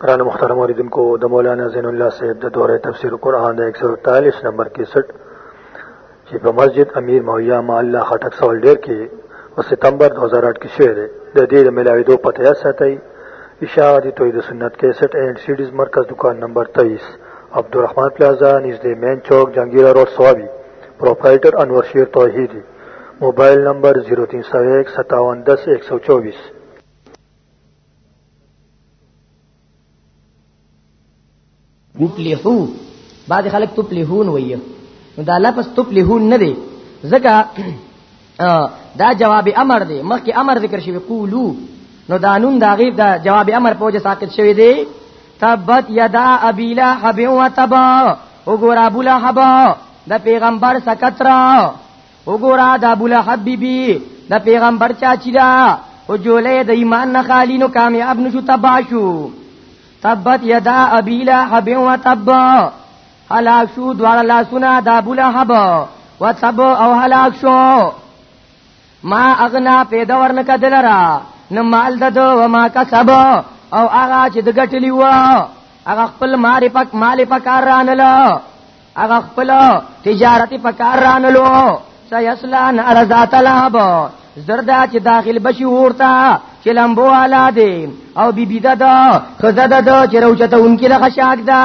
قرآن مختار موردن کو دا مولانا زین اللہ صاحب دا دور تفسیر قرآن دا ایک سو تالیس نمبر کی سٹ چی پا مسجد امیر مویا ما اللہ خاٹک سوال دیر کی و ستمبر دوزار آٹھ کی شعر دا دیر ملاوی دو پتہ ایسا تایی اشاعت توحید سنت 61 اینڈ سیڈیز مرکز دکان نمبر 23 عبدالرحمن پلازا نزد مین چوک جنگیرہ روڈ سوابی پروپرائٹر انور شیر توحیدی موبایل نمبر 03015710124 تفلحو بعد خلک تفلحون وایي نو دا لفظ تفلحون نه دی ځکه دا جواب امر دی مخکې امر ذکر شوی قولو نو دا نون دا غیب دا جواب امر په وجه ساقط شوی دی تبت یدا ابی لهب و تب وګور ابو لهب د پیغمبر سکترا وګور د ابو لهب بیبي د پیغمبر چاچی دا او جولې د ایمان نه خالی نو کامیاب نشو تباشو تبت یدا ابی لهب و تب هلاک شو دواړه لاسونه د ابو لهب و تب او هلاک شو ما اغنا پیدا ورنک دلرا نه مال د دو و ما کسب او هغه چې د ګټلی و هغه خپل مال پک مال پکار رانلو هغه خپل تجارت پکار رانلو سيسلا نار ذات لهب زردا چې داخل بشي ورتا چې لمبو والا دی او بی بی دا خزه دا چې روچته اونکي د خشاک دا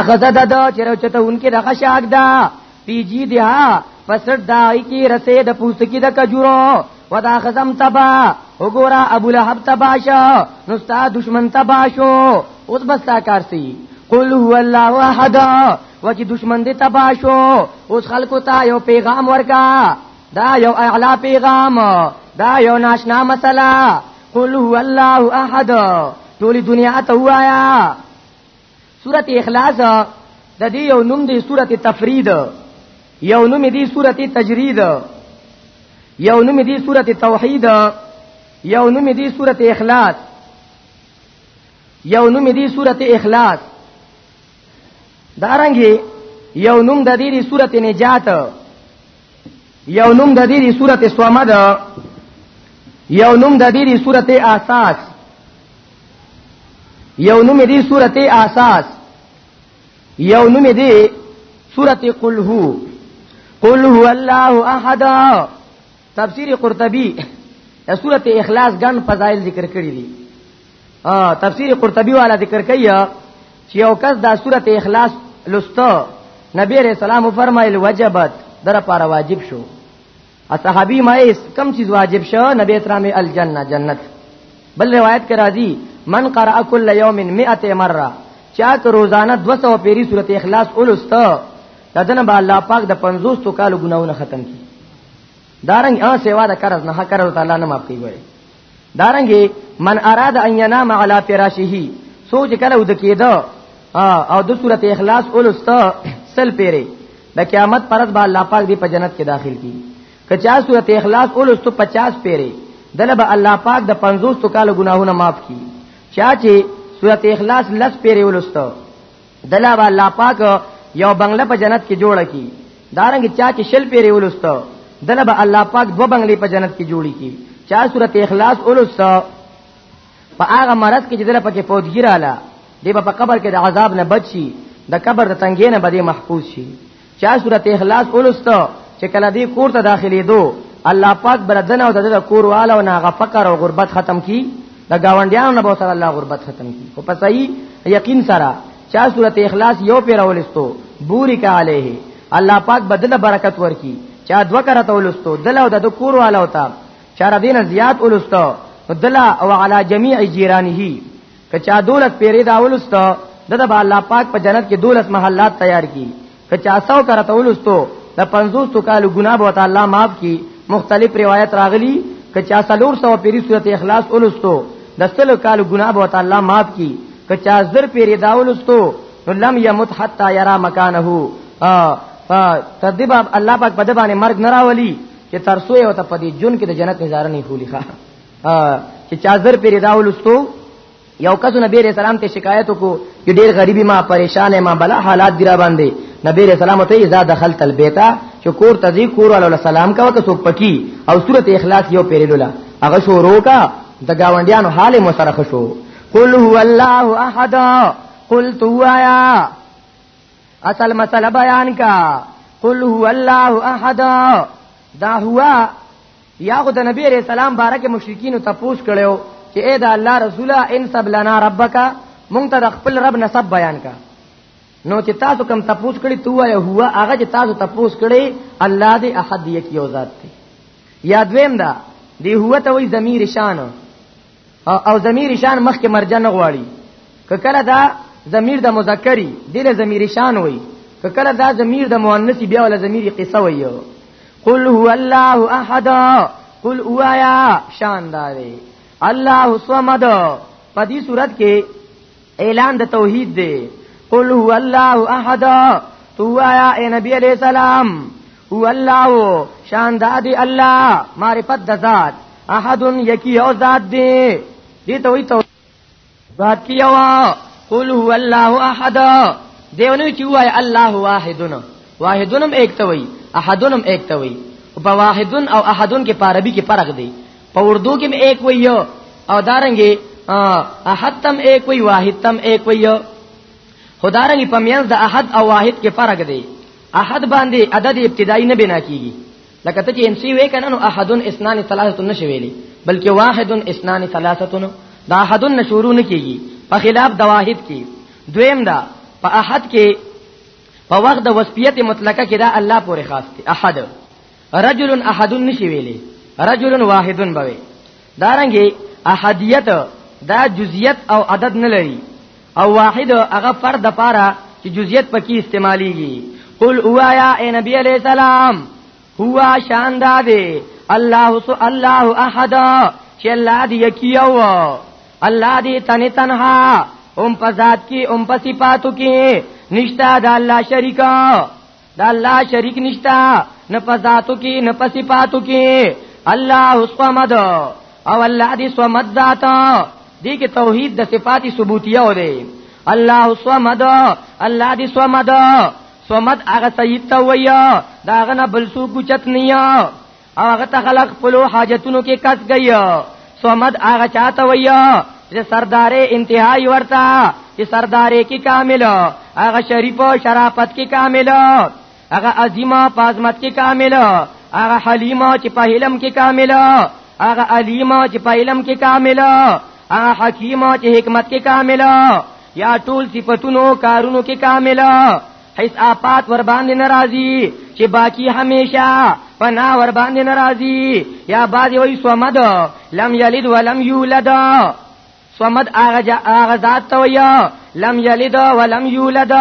اخذ د د چرو چته انکه د خشاک دا پی جی دی ها پسړ دای کی رسې د پوستکی د کجورو ودا خزم تبا وګورا ابو لهب تبا شو نو ستا دشمن تبا شو اوس بس تا کار سی قل هو الله احد و چې دشمن دې تبا شو اوس خلکو ته یو پیغام ورکا دا یو اعلی پیغام دا یو ناشنا مسله قل هو الله احد ټول دنیا ته وایا سورت اخلاص د دې یو نوم دی سورت تفرید یو نوم دی سورت تجرید یو نوم دی سورت توحید یو نوم دی سورت اخلاص یو نوم دی سورت اخلاص دارنګي یو نوم د دې دی سورت نجات یو نوم د دې دی سورت سومد یو نوم د دې دی سورت احساس یو نوم دی سورته احساس یو نوم دی سورته قل هو قل هو الله احد تفسیر قرطبی د سورته اخلاص ګن فضایل ذکر کړی دي ا تفسیر قرطبی والا ذکر کوي چې یو کس د سورته اخلاص لسته نبی رسول الله فرمایل وجبت در پر واجب شو اصحابی مایس کم چیز واجب شو نبی اسلام الجنه جنت بل روایت کرا دی من قرأ کل یوم 100 مره چا که روزانه 200 پیری سورته اخلاص ولسته ددن با الله پاک د 50 تو کالو ګناونه ختم کی دارنګ ا سیوا د قرض نه قرض تعالی نه معاف کوي دارنګه من اراد ان ينام على فراشه سوچ کله ود کېده او د سوره اخلاص اولست سل پیری د قیامت پرد با الله پاک دی په جنت کې داخل کی کچا سوره اخلاص اولست 50 پیری دله به الله پاک د 50 تو کال ګناهونه معاف کی چا چې سوره اخلاص لس پیری اولست دلا با الله پاک یو بنگله په جنت کې جوړه کی دارنګ چا چې شل پیری ولستو دلا با الله پاک دو بنگلې په جنت کې جوړی کی چا سورته اخلاص ولستو په هغه مرض کې چې دلا پکې فوجګیراله دی په قبر کې د عذاب نه بچي د قبر د تنګې نه بده محفوظ شي چا سورت اخلاص ولستو چې کله دې کور ته داخلي دو الله پاک بردن او د کور والا او ناغه فقر او غربت ختم کی د گاونډیانو نه به سره الله غربت ختم کی خو په صحیح یقین سره چا سورت اخلاص یو پیر ولستو بوری کا علیه الله پاک بدل برکت ورکی چا دو کرته ولستو دل او د کور والا او تا چا ردین زیات ولستو دل او علی جميع جیرانه کچا دولت پیری دا ولستو دغه به الله پاک په جنت کې دولت محلات تیار کی کچا سو کرته ولستو د 50 کالو ګناه به تعالی معاف کی مختلف روایت راغلی کچا سلور سو پیری سورته اخلاص ولستو د سلو کالو ګناه به تعالی معاف کی کچا زر پیری دا ولستو نو لم یمت حتا یرا مکانه تدباب الله پاک په دبانې مرګ نه راولي چې ترسو یو ته په دې جون کې د جنت نظارې نه خولي ښه چې چازر پیری دا ولستو یو کس نبی رسول الله ته شکایت وکړو چې ډیر غریبی ما پریشان ما بلا حالات دی را باندې نبی رسول الله ته اذا دخلت البيت چې کور ته ځي کور ول سلام کا وکړو پکی او سوره اخلاص یو پیری لولا هغه شروع کا د گاونډیانو حال مو سره خشو قل هو الله احد قل تو آیا اصل مسله بیان کا قل هو الله احد دا هوا یا خو د نبی علیہ السلام بارک مشرکین ته پوس کړو چې اے دا الله رسوله ان سب لنا ربک مونږ ته د خپل رب نسب بیان کا نو چې تاسو کم تپوس کړی تو وای هو هغه چې تاسو تپوس کړی الله دې احد یک یو ذات دی یا دویم دا دی هو ته وای ضمیر شان او ضمیر شان مخ کې مرجع نه غواړي کله دا ضمیر د مذکری دله ضمیر شان وای کله دا ضمیر د مؤنث بیا ول ضمیر قصه وای قل هو الله احد قل اوایا شان داري الله الصمد په دې صورت کې اعلان د توحید دی قل هو الله احد تو آیا اے نبی علیہ السلام هو الله شان دادی الله معرفت د ذات احد یکی او ذات دی دی ته وی تو ذات کی او قل هو الله احد دیونه کی وای الله واحدن واحدنم ایک ته وی احدنم ایک ته وی په واحدن او احدن کې په عربي کې فرق دی په اردو کې هم ایک وی یو او دارنګي احد تم ایک وی واحد تم ایک وی یو خدارنګي په میانس د احد او واحد کې فرق دی احد باندې عدد ابتدایي نه بنا کیږي لکه ته چې ام سی وې کنه نو احدن اسنان ثلاثه نشي ویلي بلکې واحدن اسنان ثلاثه دا احدن نشورو نه کیږي په خلاف د واحد کې دویم دا په احد کې په وخت د وسپیت مطلقه کې دا الله پورې خاص دی احد رجل احد نشي ویلي رجل واحد بوي دارنګي احدیت دا جزئیت او عدد نه لري او واحد هغه فرد پاره چې جزئیت پکې استعماليږي قل اوایا اے نبی علیہ السلام هوا شان دا دی الله سو الله احد چې الله دی یکیو الله دی تنه تنها هم په ذات کې هم په صفاتو کې نشتا د الله شریکا دا الله شریک نشتا نه په ذاتو کې نه په صفاتو کې الله الصمد او الله دې صمد ذات دې کې توحید د صفات ثبوتیه و دی الله الصمد الله دې صمد صمد هغه سید ته ویا دا غنه بل سو کوچت نه او هغه ته خلق خپل حاجتونو کې کس گئی سومد هغه چاته ویا چې سردارې انتهایی ورتا چې سردارې کې کامل هغه شریف او شرافت کې کامل هغه عظیمه پازمت کې کامل هغه حلیمه چې په علم کې کامل هغه علیمه چې په علم کې کامل هغه حکیمه چې حکمت کې کامل یا ټول صفاتونو کارونو کې کامل هیڅ آفات ور باندې ناراضي چې باقی همیشه پنا ور باندې ناراضي یا بعد وی سومد لم یلد ولم یولد سومد هغه هغه ذات ته ویا لم یلد ولم یولد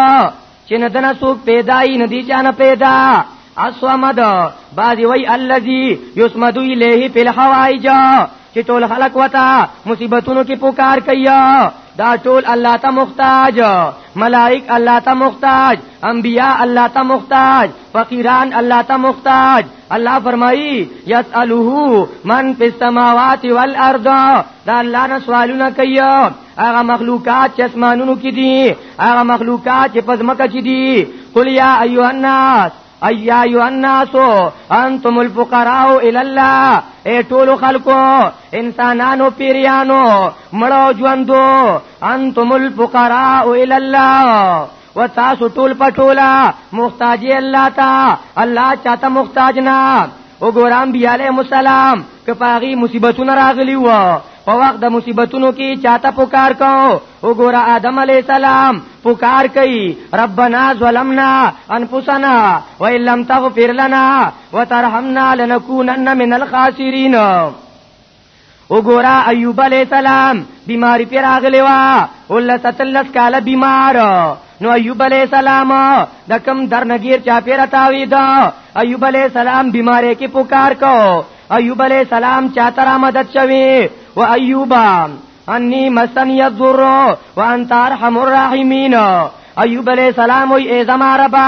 چې نه دنا سو پیدای نه دي چانه پیدا اسومد بعضی وی الذی یسمد الیه فی الحوائج چې ټول خلق وتا مصیبتونو کې پکار کیا دا ټول الله ته محتاج ملائک الله ته محتاج انبیاء الله ته محتاج فقیران الله ته محتاج الله فرمایي یسالوه من فی السماوات والارض دا الله نه سوالونه کوي هغه مخلوقات چې اسمانونو کې دي هغه مخلوقات چې پزمکه کې دي قل یا ایو الناس ایا ایو الناس انتم الفقراء الی الله اے ټول خلکو انسانانو پیریانو مړو ژوندو انتم الفقراء الی الله و تاسو ټول پټولا محتاجی الله تا الله چاته محتاج نه وګورم بیا علیہ السلام کپاغي مصیبتونه راغلی و په وخت د مصیبتونو کې چاته پکار کو وګوره آدم علی السلام پکار کوي ربنا ظلمنا انفسنا وان لم تغفر لنا وترحمنا لنكونن من الخاسرين وګورا ایوب علی السلام بیماری پر اغلی وا ولس تلس کاله بیمار نو ایوب علی السلام د کم درنګیر چا پیر تاوی دا ایوب علی السلام بیماری کې پکار کو ایوب علی السلام چا تر مدد شوی و ایوب انی مسن یذر و انت ارحم الراحمین ایوب علی السلام ای زما ربا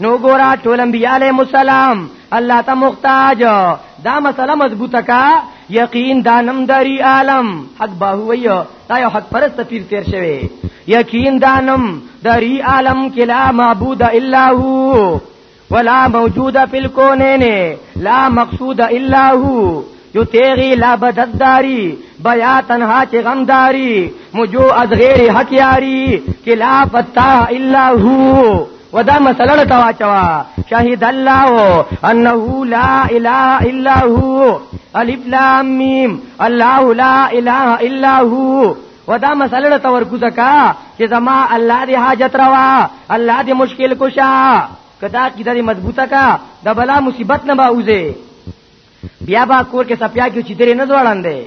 نو ګورا ټول انبیاء علیهم السلام الله ته محتاج دا مسله مضبوطه کا یقین دانم دری عالم حق باهوی دا یو حق پرست پیر تیر شوی یقین دانم دری عالم کلا معبود الا هو ولا موجود فی الکونین لا مقصود الا هو یو تیغی لا بدداری بیا تنها چې غمداری مجو از غیر حق یاری کلا پتا الا هو ودا مسله له تواچوا شهید الله انه لا اله الا هو الف لام میم الله لا اله الا هو ودا مسله له تورکوزه کا چې زما الله دی حاجت روا الله دی مشکل کشا کدا کی دې مضبوطه کا د بلا مصیبت نه باوزه بیا با کور کې سپیا کې چې درې نه ځوړاندې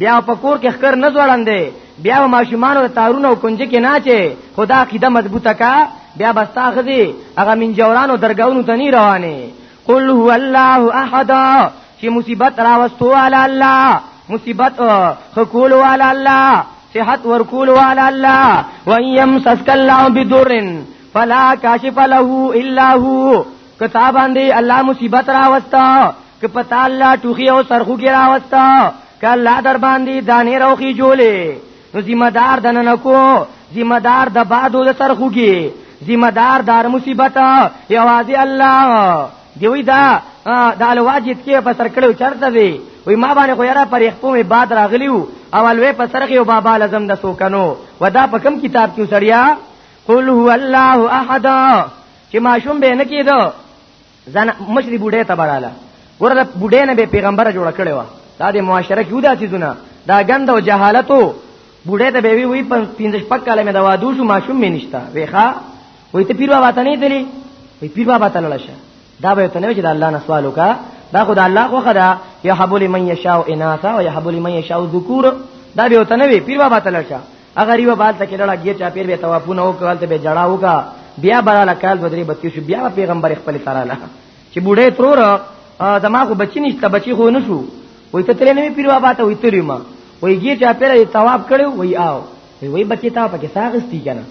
بیا په کور کې خکر نه ځوړاندې بیا ماشومانو ته تارونه او کنج کې نه چې خدا عقیده مضبوطه کا بیا بستا خدي هغه من جورانو درگاونو ته نه روانه قل هو الله احد چې مصیبت راوستو علی الله مصیبت خکول علی الله صحت ورکول علی الله وَيَمْسَسْكَ اللَّهُ بِضُرٍّ فَلَا كَاشِفَ لَهُ إِلَّا هُوَ کتا باندې الله مصیبت راوستا ک پتا الله ټوخي او سرخو کې راوستا ک الله در باندې دانې روخي جوړې نو ذمہ دار دنه نکو ذمہ دار د بادو د سرخو کې ذمہ دار دار مصیبت یوازې الله دیوی دا د الواجد کې په سر کړو چرته وی وی ما باندې خو یاره پر خپل می باد راغلیو او الوی په سر کې او بابا لازم د سوکنو ودا په کم کتاب کې سړیا قل هو الله احد چې ماشوم به نه کېدو ځان مشري بوډۍ ته براله ګوره د بوډۍ نه به پیغمبر جوړ کړي و دا د معاشره کې ودا چیزونه دا غند او جهالتو بوډۍ ته به وی وی 15 شپږ کال مې دا وادو شو ماشوم مې نشتا ویخه وې ته پیر بابا ته نه تللی وې پیر بابا ته لاړ شه دا به ته نه چې د الله نه سوال وکا دا خو د الله خو خدا یحب لمن یشاء اناثا و یحب لمن یشاء ذکور دا به ته نه وی پیر بابا ته لاړ شه هغه ریو بال ته کې لړګي چا پیر به توافونه او کول ته به جړا وکا بیا براله کال بدري بتی شو بیا پیغمبر خپل تراله چې بوډه ترور زما خو بچی نشته بچی خو نه شو وای ته ترې نه پیرو آبا ته وای ترې ما وای ګی چا پیر تواب کړو وای آو وای بچی تا پکې ساغستی کنه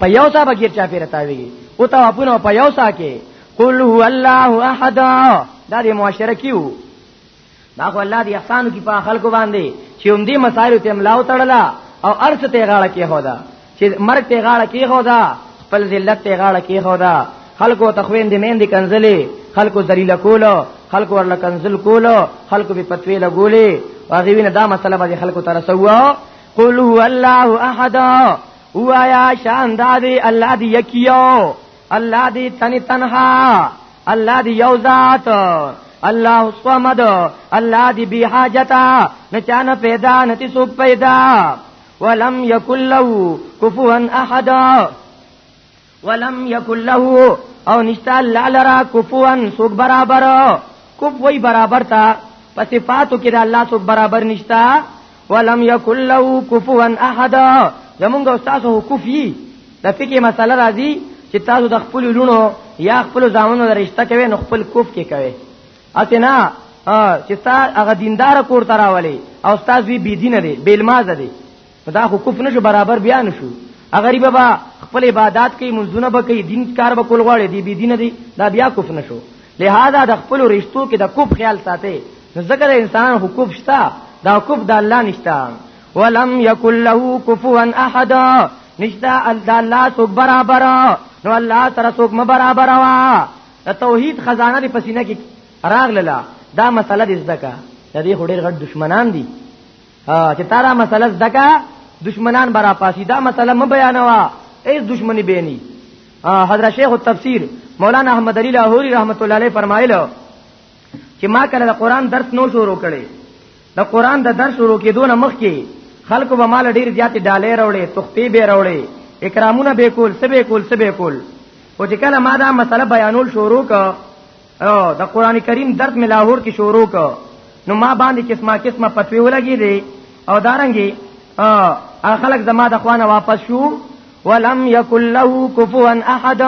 په یو صاحب کې چا پیر تاویږي او تا په یو صاحب کې قل هو الله احد دا د معاشره کیو دا خو الله دی احسان کی په خلکو باندې چې هم دې مسائل ته املاو تړلا او ارث ته غاړه کې هودا چې مرګ ته غاړه کې هودا خپل ذلت ته غاړه کې هودا خلکو تخوین دې مین دې کنزلې خلکو ذلیل کولو خلکو ورل کنزل کولو خلکو په پتوی لګولې واغې وینه دا مسله به خلکو تر سوو قل هو الله احد هو یا شان دادی الله دی یکیو الله دی تنی تنها الله دی یو ذات الله الصمد الله دی بی حاجتا نه چانه پیدا نه تی سو پیدا ولم یکل له کفوا احد ولم یکل له او نشتا الله لرا کفوا سو برابر کف وی برابر تا په صفاتو کې د الله سو برابر نشتا ولم یکن له کفوا احد زمونږ استاد هو کوفی د فقې مسله راځي چې تاسو د خپل لونو یا خپل ځامنو د رشتہ کوي نو خپل کوف کې کوي اته نه چې تا هغه دیندار کور ته راولي او استاد وی بی دین دی بیل ماز دی دا خو کوف نشو برابر بیا نشو اگر بابا خپل عبادت کوي منځونه به کوي دین کار به کول غواړي دی بی دین دی دا بیا کوف نشو لہذا د خپل رشتو کې د کوف خیال ساتي نو ذکر انسان حقوق شتا دا حقوق د الله نشتا ولم یکل له کفوا احد نشتا الله سو برابر نو الله تر سو برابر وا د توحید خزانه دی پسینه کې راغله دا مسله دې زدکا د دې خډیر غټ دشمنان دي چې تارا مسله زدکا دشمنان برا پاسی دا مسله م بیانوا ایس دشمنی بینی حضرت شیخ التفسیر مولانا احمد علی لاہوری رحمت الله علیه فرمایله چې ما کله د قران درس نو شروع کړي د قران د درس شروع کېدو نه مخکې خلکو به مال ډیر زیات ډالې راوړې تختی به راوړې اکرامونه به کول سبه کول سبه کول او چې کله ما دا مسله بیانول شروع ک او د قران کریم درس می لاهور کې شروع ک نو ما باندې قسمه قسمه پتوی ولګې دي او دارنګي ا خلک زما د خوانه واپس شو ولم یکل له کفوا احد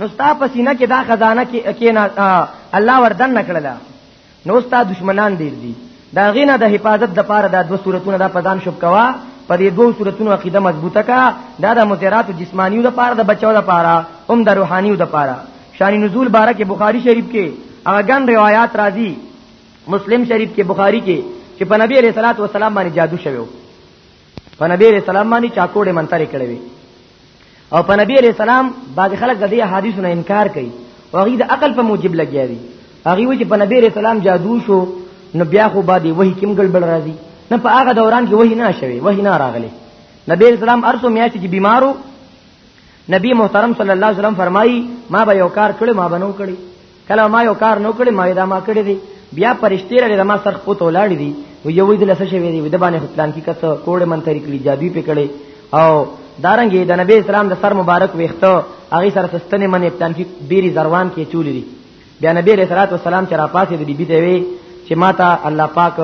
نو ستا په سینه کې دا خزانه کې کې نه الله وردن نکړل نو ستا دشمنان ډیر دي دا غینه د حفاظت د پاره دا دو صورتونه دا پزان شپ کوا په دې دوه صورتونو عقیده مضبوطه کا دا د مزرات جسمانیو د پاره د بچو د پاره هم د روحانیو د پاره شان نزول بارک بخاری شریف کې هغه ګن روایت راځي مسلم شریف کې بخاری کې چې په نبی علیہ الصلوۃ والسلام باندې جادو شوی په نبی علیہ السلام باندې چا کوډه منترې کړې وي او په نبی علیہ السلام بعض خلک د دې حدیثو نه انکار کوي او هغه د عقل په موجب لګیا دي هغه وی چې په نبی علیہ السلام جادو شو نو بیا خو باندې وਹੀ کیم ګړبړ راځي نه په هغه دوران کې وਹੀ نه شوي وਹੀ نه راغلي نبی علیہ السلام ارسو میا چې بیمارو نبی محترم صلی الله علیه وسلم فرمایي ما به یو کار کړی ما بنو کړی کله ما یو کار نو کړی ما دا ما کړی دی بیا پرشتي لري ما سر خپل ولاړ دي نو یو دې لسه شوی دی د باندې پلان کې کته کوړه من طریق لی جادوی په کړي او دارنګي د نبی اسلام د سر مبارک ویخته هغه سره سستنه منې پلان کې ډيري زروان کې چولې دي بیا نبی رسول الله صلوات والسلام چې را پاسې د بیبي ته وی چې ماته الله پاک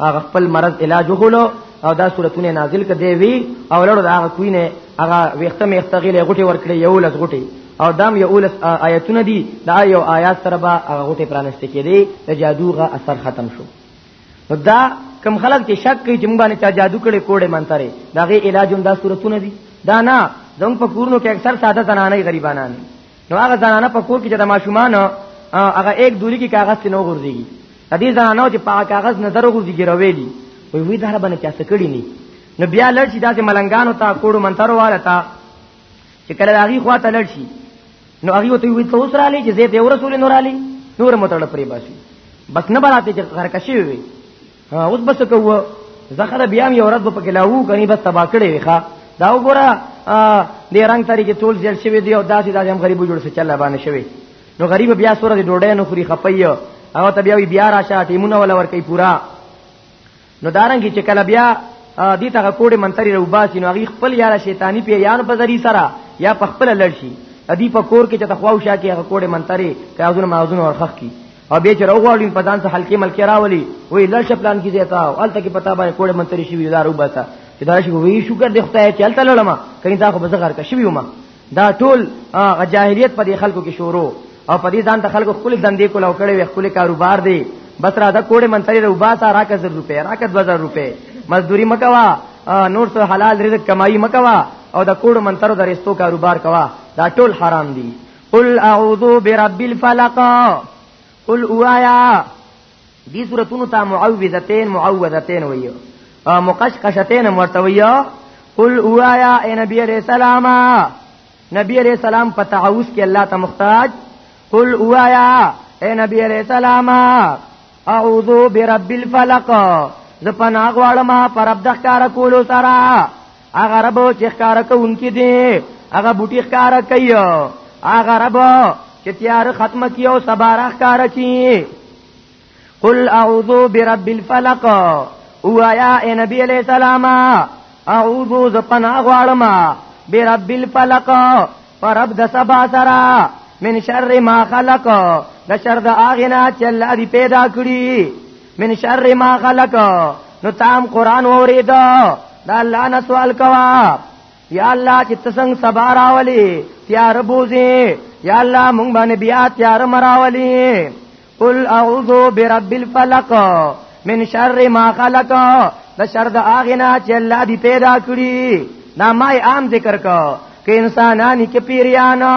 هغه خپل مرض علاج وکړو او دا صورتونه نازل کړي وی او لړو دا هغه کوی نه هغه وخت مې اختغیل غټي ورکړي یو لس غټي او دام یو لس آیتونه دي دا یو آیات سره به هغه غټي پرانست کړي د جادوغه اثر ختم شو نو دا کم خلک چې شک کوي چې موږ باندې چا جادو کړي کوډه منتره دا غي علاج هم دا صورتونه دي دا نه زموږ په کورونو کې اکثر ساده زنانه غریبانه نه نو هغه زنانه په کور کې چې د ماشومان هغه یک دوری کې کاغذ ته نو غورځيږي د دې زنانه چې په کاغذ نظر غورځيږي رويلي وي وی دا باندې چا څه کړی نه نو بیا لړ شي داسې ملنګانو ته کوړو منترو والا ته چې کله هغه خوا ته لړ شي نو هغه ته وی ته اوس را لې چې زه ته ورسول نور علي نور متړ پرې باسي بس نه براته چې غرکشي وي ها اوس بس کوو زخره بیا یو رد په کې لاو کني بس تبا کړي وخا دا وګوره د رنگ طریقې ټول ځل شوی دی او داسې داسې هم غریب جوړ څه چل باندې شوی نو غریب بیا سره د ډوډۍ نو خوري خپي او ته بیا وی بیا راشه ټیمونه ولا ور کوي پورا نو دارنګ چې کله بیا دې ته کوډه منتري روباسي نو هغه خپل یاره شیطانی په یار په ذری سره یا په خپل لړشي ادي په کور کې چې تخواو شا کې هغه کوډه منتري کاوزونه ماوزونه ورخخ کی او به چې راغواړي په ځان څه حلقې ملکې راولي وې لړ شپلان کې زیتا او الته کې پتا باندې کوړه منتري شي ویلار وباسا چې دا شي وې شکر د خدای چې الته لړم کین دا خو به زغر کا شوی ما دا ټول جاهلیت په دې خلکو کې شروع او په دې ځان ته خلکو خپل دندې کول او کړي خپل کاروبار دی بس را دا کوړه منتري وباسا راکه 1000 روپے راکه 2000 روپے مزدوري مکوا نور څه حلال رزق کمایي مکوا او دا کوړه منترو درېستو کاروبار کوا دا ټول حرام دي قل اعوذ برب الفلق قل اوایا دې سورتونو ته معوذتين معوذتين ویو مقشقشتين مرته ویو قل اوایا اے نبی علیہ السلام نبی علیہ السلام په تعوذ کې الله ته محتاج قل اوایا اے نبی علیہ السلام اعوذ برب الفلق زپنا غواړم پر عبد ښکار کولو سره هغه رب چې ښکارا کوونکی دی هغه بوټي ښکارا کوي هغه رب چې تیار ختم کیو سبارا ښکارا کی قل اعوذ برب الفلق او یا اے نبی علیہ السلام اعوذ ز پناه غواړم برب الفلق پر رب د سبا سرا من شر ما خلق د شر د اغنا چې الله دې پیدا کړی من شر ما خلق نو تام قران اوریدا دا الله نه سوال کوا یا الله چې تسنګ سبا راولي تیار بوزي یا الله مونږ باندې بیا تیار مراولي قل اعوذ برب الفلق من شر ما خلق د شر د اغنا چې الله دی پیدا کړی دا ما عام ذکر کو کې انسانانی کې پیریانو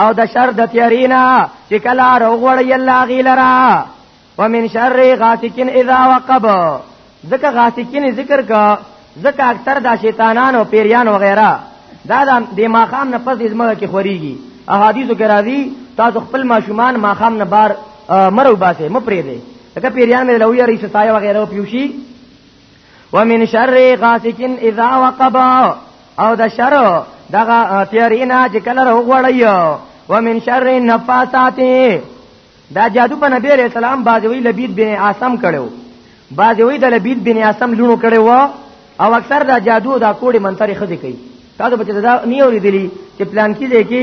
او د شر د تیرینا چې کلا روغړی الله غیلرا ومن شر غاسکین اذا وقب ځکه غاسکین ذکر کا ځکه اکثر دا شیطانان او پیریان وغیرہ دا د ماخام نه پس ازمه کې خوريږي احادیثو کې راځي تاسو خپل ماشومان ماخام نه بار مرو باسه مپری دی ځکه پیریان مې لوی رئیس سایه وغیرہ پیوشي ومن شر غاسق اذا وقب او د شر دغه تیارینا چې کله وروړی ومن شر النفاثات دا جادو په نبی عليه السلام بازوی لبید بن عاصم کړو بازوی د لبید بن عاصم لونو کړو او اکثر دا جادو دا کوډي منتري خدي کوي تاسو به دا نه اوریدلی چې پلان کې دی کې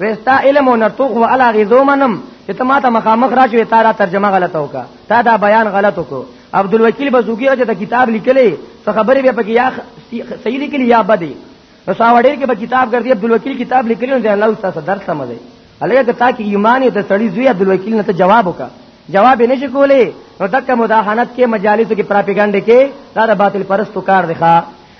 وستا علم او نرتوخ و علا غیزو منم چې ته ماته مخامخ راځوې تا را ترجمه غلطه وکا تا دا بیان غلط وکړو عبد الوکیل بزوګی چې دا کتاب لیکلې څه خبرې به پکې یا صحیح لیکلې یا بدی نو ساوړې کې به کتاب ګرځي عبد الوکیل کتاب لیکلې نو الله استاد درس سمځي هلکه که تا کې ایمان او د سړی زوی عبد الوکیل نه ته جواب وکا جواب یې نشي کولې نو دغه مداهنت کې مجالس کې پراپګاندا کې دا د باطل پرستو کار دی ښا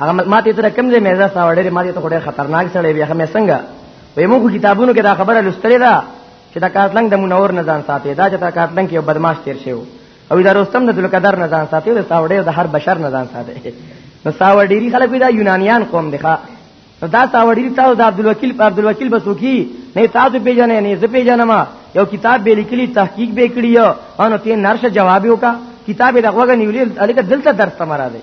هغه ماته تر کوم ځای مېزه ساو ډېر ماته ته ډېر خطرناک سړی بیا هم څنګه وې موږ کتابونو کې دا خبره لستلې ده چې دا کاتلنګ د منور نه ځان ساتي دا چې دا کاتلنګ کې بدمعاش تیر شي او دا رستم د ذوالقدر نه ځان ساتي دا ساو ډېر د هر بشر نه ځان ساتي نو ساو ډېری خلک دا یونانیان قوم دي ښا دا ساو ډېری تاسو د عبد الوکیل په عبد الوکیل بسوکی نه تاسو پیژنې نه زه پیژنم یو کتاب به لیکلی تحقیق به کړی او نو ته نرشه جواب وکا کتاب دغه نیولې الکه دلته درس تمرا دی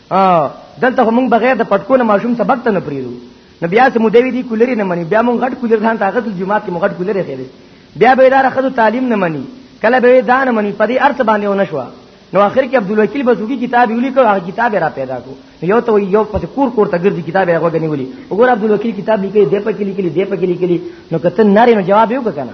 ا دلته موږ بغیر د پټکو نه ماشوم سبق ته نه پریرو نو بیا سمو دی دی کولری نه مني بیا موږ غټ کولر ځان طاقت جمعه کې موږ غټ کولر خېلې بیا به اداره خدو تعلیم نه مني کله به دا نه مني په دې ارث باندې ونه شو نو اخر کې عبد الوکیل بسوګي کتاب یې لیکو هغه کتاب را پیدا کو یو ته یو پس کور کور ته ګرځي کتاب یې غوګنی ولي وګور عبد الوکیل کتاب لیکي دې په کې لیکلي دې په کې لیکلي نو کته ناري نو جواب یو کنه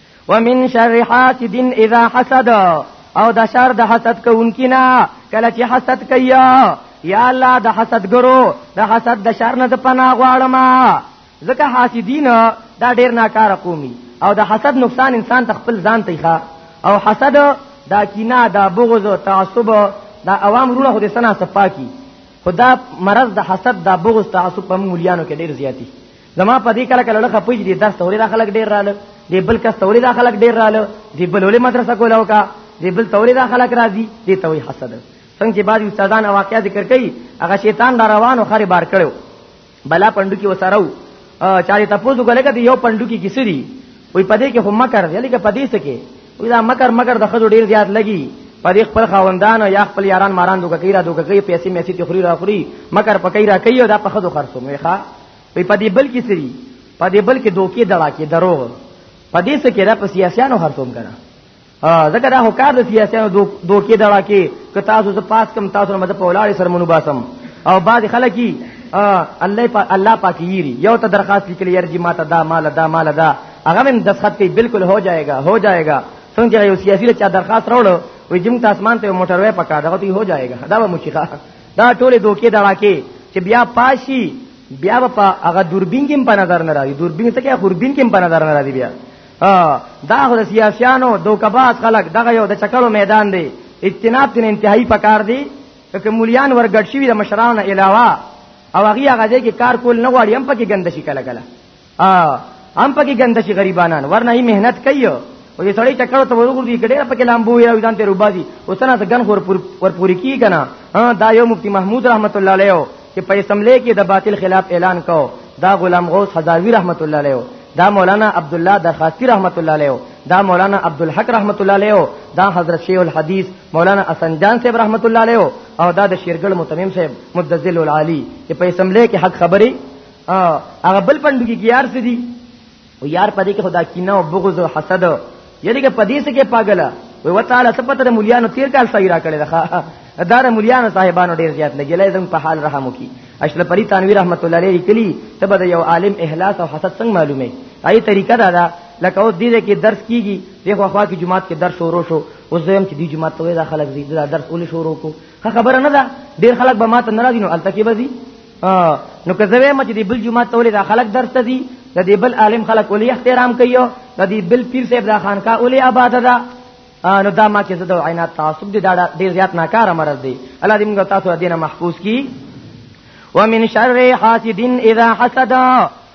ومن شر حاسد اذا حسد او د شر د حسد کوونکی نه کله چې حسد کوي یا الله د حسد ګرو د حسد د شر نه د پناه غواړم ځکه حاسدین دا ډیر ناکاره قومي او د حسد نقصان انسان ته خپل ځان ته او حسد دا کینا دا بغض او تعصب دا عوام رونه خو د سنا صفاکی خدا مرض د حسد دا بغض تعصب په مولیانو کې ډیر زیاتی زما په دې کله کله لخه پوج دي درس توري دا خلک ډیر رااله دی بل کس توري دا خلک ډیر رااله دی بل ولې مدرسه کولاو کا دی بل توري دا خلک راځي دی توي حسد څنګه چې بعض استادان واقعیا ذکر کوي هغه شیطان دا روانو خري بار کړو بلا پندو کې وسارو چاري تاسو ګلګه دی یو پندو کې کیسه دی وي پدې کې هم مکر یلی کې پدې سکے وي دا مکر مکر د خدو ډیر زیات لګي پدې خپل خاوندان یا خپل یاران ماران دوکه کوي را دوکه کوي پیسې میسي تخري را خوري مکر پکې را کوي دا په خدو خرڅو مې ښا وی په دې بل کې سری په دې بل کې دوکې دړا کې دروغ په دې څه کې را په سیاسيانو خرڅوم کنه ځکه دا هکار د سیاسيانو دوکې دړا کې که تاسو ز پاس کم تاسو نه مطلب په ولاړې سر مونږ باسم او بعد خلک الله پا الله پاک یری یو ته درخواست لیکلی یار جی ماته دا مال دا مال دا هغه من دستخط کوي بالکل هو جائےګا هو جائےګا څنګه یو سیاسي له چا درخواست راوړو وي جمع اسمان ته موټر وې پکا دا ته هو جائےګا دا به مشيخه دا ټوله دوکې دړاکې چې بیا پاشي بیا په هغه دوربین کې په نظر نه راځي دوربین ته کې خوربین کې په نظر نه راځي بیا دا خو د سیاسيانو دوکباز خلک دغه یو د چکلو میدان دی اجتناب تن انتهایی پکار دی که مولیان ورګډ شوی د مشرانو علاوه او هغه هغه کې کار کول نه غواړي هم پکې ګند شي کله کله ا هم پکې ګنده شي غریبانان ورنه هی مهنت کوي او یې سړی چکر ته ورغورځي کډې پکې لامبو یا ځان ته روبازي اوسنه ته ګن خور ور پوری کی کنه دا یو مفتی محمود رحمت الله علیه چې په اسمبلی کې د باطل خلاف اعلان کو دا غلام غوث حزاوی رحمت الله علیه دا مولانا عبد الله درخاستی رحمت الله علیه دا مولانا عبد الحق رحمت الله علیه دا حضرت شیخ الحدیث مولانا حسن جان صاحب رحمت الله علیه او دا د شیرګل متمم صاحب مدذل العالی چې په اسمبلی کې حق خبري هغه بل پندو کې یار څه دي او یار پدې کې خدا کینه او بغض او حسد یعنی کې پدې څه کې پاګلا وي وتعالى سپته د مليانو تیر کال صحیح را کړی دا دا د مليانو صاحبانو ډیر زیات لګیلای زم په حال رحم وکي اشل پری تنویر رحمت الله علیه کلی ته به یو عالم احلاس او حسد څنګه معلومه ای طریقه دا ده لکه اوس دې کې درس کیږي دغه خوا کې جمعات کې درس شروع شو اوس زم چې دې جمعات ته دا خلک زیاده درس ولې شروع کو خبره نه ده ډیر خلک به ماته ناراضي نو الته کې به نو که زوی مچ دی بل جمعه تولې دا خلک درس ته دي د دې بل عالم خلک ولې احترام کوي د دې بل پیر صاحب دا خانقاه ولې آباد ده نو دا ما کې زده عینات تعصب دي دا ډېر زیات ناکاره مرض دی الله دې موږ تاسو دینه محفوظ کی ومن شر حاسد اذا حسد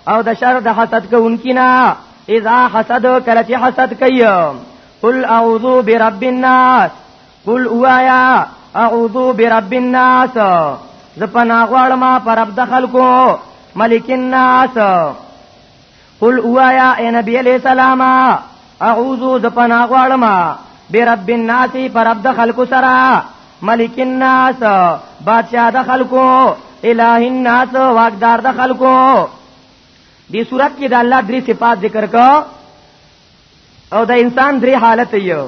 او د شر د حسد کوونکی نه اذا حسد کله چې حسد کوي قل اعوذ برب الناس قل اوایا اعوذ برب الناس زپنا غواړم پر رب د خلکو ملک الناس قل اوایا اے نبی علیہ السلام اعوذ زپنا غواړم برب الناس پر رب د خلکو سره ملک الناس بادشاہ د خلکو الہ الناس واقدار د خلکو دی صورت کې د الله درې صفات ذکر کو او د انسان درې حالت یو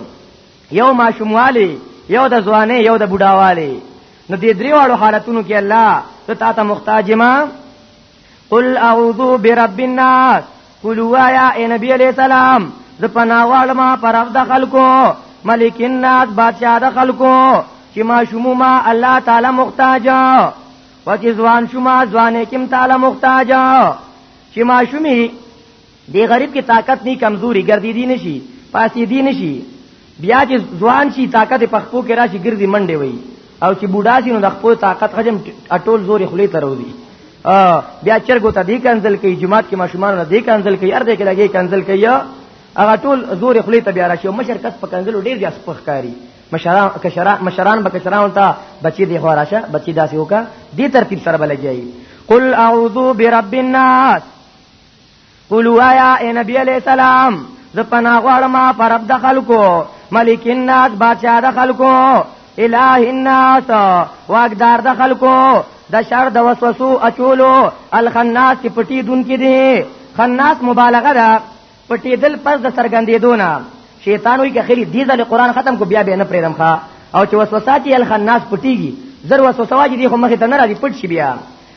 یو ماشوموالی یو د ځواني یو د بډاوالي نو دې درې واړو حالتونو کې الله ته تا ته محتاج ما قل اعوذ برب الناس قل وایا اے نبی علیہ السلام ز پناوال ما پرب د خلکو ملک الناس بادشاہ د خلکو چې ما شومو ما الله تعالی محتاج او چې ځوان شوما ځوانې کوم تعالی محتاج چې ما شومي دی غریب کې طاقت نه کمزوري ګرځي دي نشي پاسې دي نشي بیا چې ځوان شي طاقت په خپو کې راشي ګرځي منډه وي او چې بوډا شي نو د خپل طاقت حجم اټول زور خلی ته وروزي بیا چرګو ته دی کنزل کوي جمعات کې ماشومان نه دی کنزل کوي ارده کې لګي کنزل کوي هغه ټول زور خلی ته بیا راشي مشر کس په کنزل ډیر زیات سپخ کاری مشران کشران مشران به کشران ته بچی دی خو راشه بچی داسې وکا دی ترتیب سره بلګي قل اعوذ برب الناس قولو آیا اے نبی علیہ السلام ز پنا غوړما پرب د خلکو ملک الناس بادشاہ د خلکو الہ الناس واقدار د خلکو د شر د وسوسو اچولو الخناس چې پټی دن کې دي خناس مبالغه ده پټی دل پس د سرګندېدو نه شیطان وی کخری دی ځل قران ختم کو بیا به نه پرېدم ښا او چې وسوسه چې الخناس پټیږي زر وسوسه واجی دی خو مخه ته نه راځي پټ شي بیا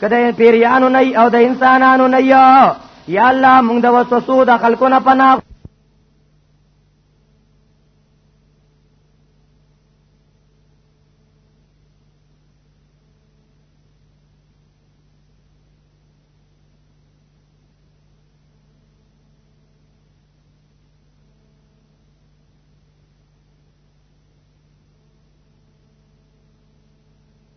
کده پیریانو نه او د انسانانو نه یا یا الله موږ د وسوسو د خلکو نه پناه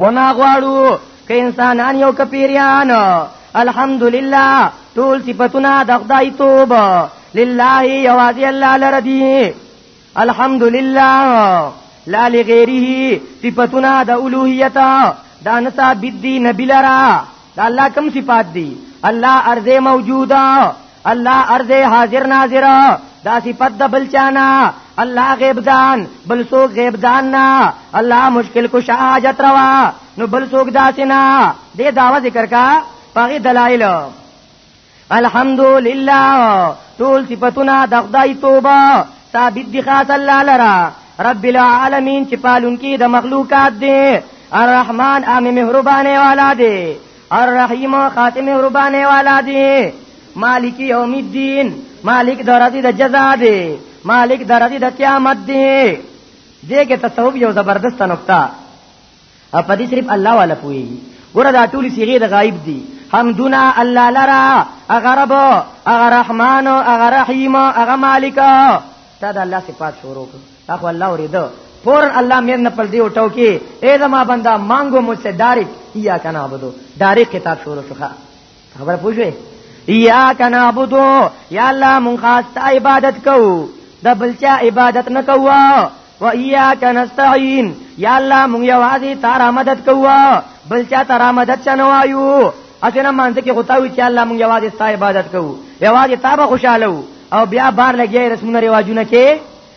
ونا غواړو که انسانان یو کپیریان الحمدلله ټول صفاتنا د خدای توب لله یوازې الله لردی الحمدلله لا لغیره صفاتنا د اولوہیت دا نصاب دی نبی لرا دا الله کوم صفات دي الله ارض موجوده الله ارض حاضر ناظر دا صفت د بل چانا الله غیب دان بل سو غیب دان نا الله مشکل کو شاجت روا نو بل سو داسنا دې داوا ذکر کا پاغي دلایل الحمدلله ټول صفاتونه د خدای توبه ثابت دي خاص الله لرا رب العالمین چې پالونکي د مخلوقات دي الرحمن ام مهربانه والا دي الرحیم خاتم مهربانه والا دي مالک یوم الدین مالک درځي د جزا دي مالک درځي د قیامت دي دې کې تصوف یو زبردست نقطه او په دې صرف الله والا پوي ګوره دا ټولي صيغه د غایب دي حمدنا الله لرا اغه رب اغه رحمان اغه رحیم اغه مالک تا د الله صفات شروع کړ اخو الله اوریدو فورن الله میر نه پر دی او ټوکی اے زما بندا مانګو مجھ سے ډایرک یا کنا عبدو ډایرک کتاب شروع شوخه خبر پوښوي یا کنا عبدو یا الله مون خاص ته عبادت کو د بلچا عبادت نه کوو و ایاک نستعين یا الله مون یوازې تارا مدد کوو بلچا تارا مدد چنه وایو اسنه مانځ کې غوتاوي چې الله مون یوازې ستای عبادت کوو یوازې تابه خوشاله او بیا بار لګي رسمونه رواجونه کې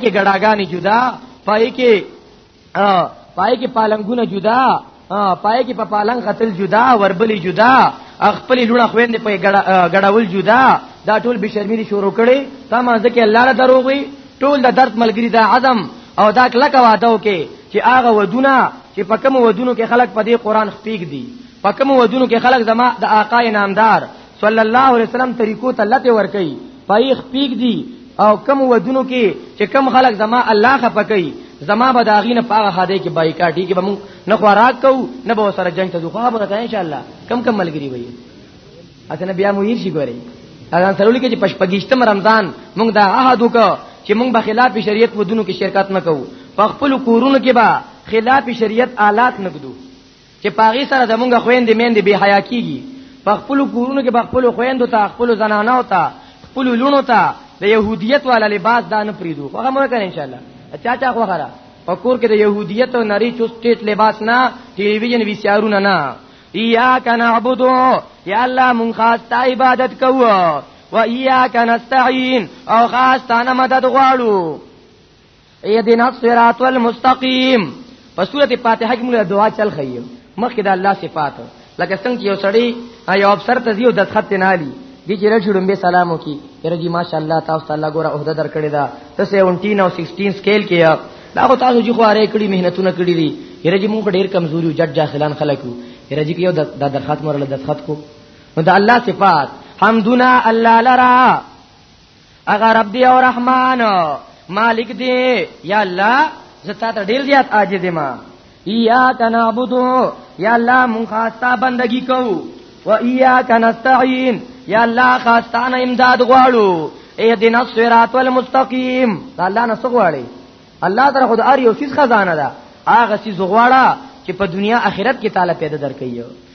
کې ګډاګانې جدا پای کې پای کې پالنګونه جدا پای کې په پالنګ قتل جدا وربلی جدا خپل لونه خويند په ګډاول جدا دا ټول بشرمنی شروع کړي تا ما ځکه الله را دروغي ټول د درد ملګری دا عزم او دا کلک وعده وکي چې هغه ودونه چې په کوم ودونو کې خلک په دې قران خپېګ دي په کوم ودونو کې خلک زما د آقا نامدار صلی الله علیه وسلم طریقو ته لته ور کوي پایخ پیګ دی او کم ودونو کې چې کم خلک زما الله خپکې زما به داغینه پاغه خاده کې بایکاټي کې به مونږ نه خوراک کوو نه به سره جنگ ته ځو خو به ان شاء الله کم کم ملګری وي اسنه بیا مو یې شي ګوري اذان سره لکه چې پشپګیشتم رمضان مونږ دا عهد وکړو چې مونږ به خلاف شریعت ودونو کې شرکت نه کوو په خپل کورونو کې به خلاف شریعت آلات نګدو چې پاغي سره د مونږ خويندې میندې به حیا کیږي په خپل کورونو کې په خپل خويندو ته خپل زنانو ته خپل لونو ته د يهودیت والا لباس دان پریدو هغه مونږ کړی ان شاء الله چا چا خو خره په کور کې د يهودیت او نری چوسټیټ لباس نه ټلویزیون وی سیارونه نه یا کنا عبدو یا الله مون خاص تا عبادت کوو و یا کنا استعين او خاص تا نه مدد غواړو ایدنا الصراط المستقیم په سورته فاتحه کې موږ دعا چل خیم مخکې د الله صفات لکه څنګه یو سړی یو افسر ته یو د خط نه علی دي چې رجړم به سلام وکي یره جی ماشاءالله تاسو ته الله ګوره عہده درکړی دا ته 17 او 16 سکیل کې دا خو تاسو چې خو اړې کړی مهنتونه کړی دي یره جی موږ ډیر کمزوري جټ جاهلان خلک یو یره جی یو د درخت مرله د خط کو نو د الله صفات حمدنا الله لرا اغه رب دی او رحمان مالک دی یا الله زتا ته ډیر زیات عاجز ما یا کنابودو یا الله مون خاصه بندگی کو و یا کنستعين یا الله خاصه امداد غواړو اهدنا الصراط والمستقيم الله نه سغواړي الله تعالی خود ار یو سیس خزانه ده هغه سیس غواړه چې په دنیا اخرت کې تعالی پیدا درکې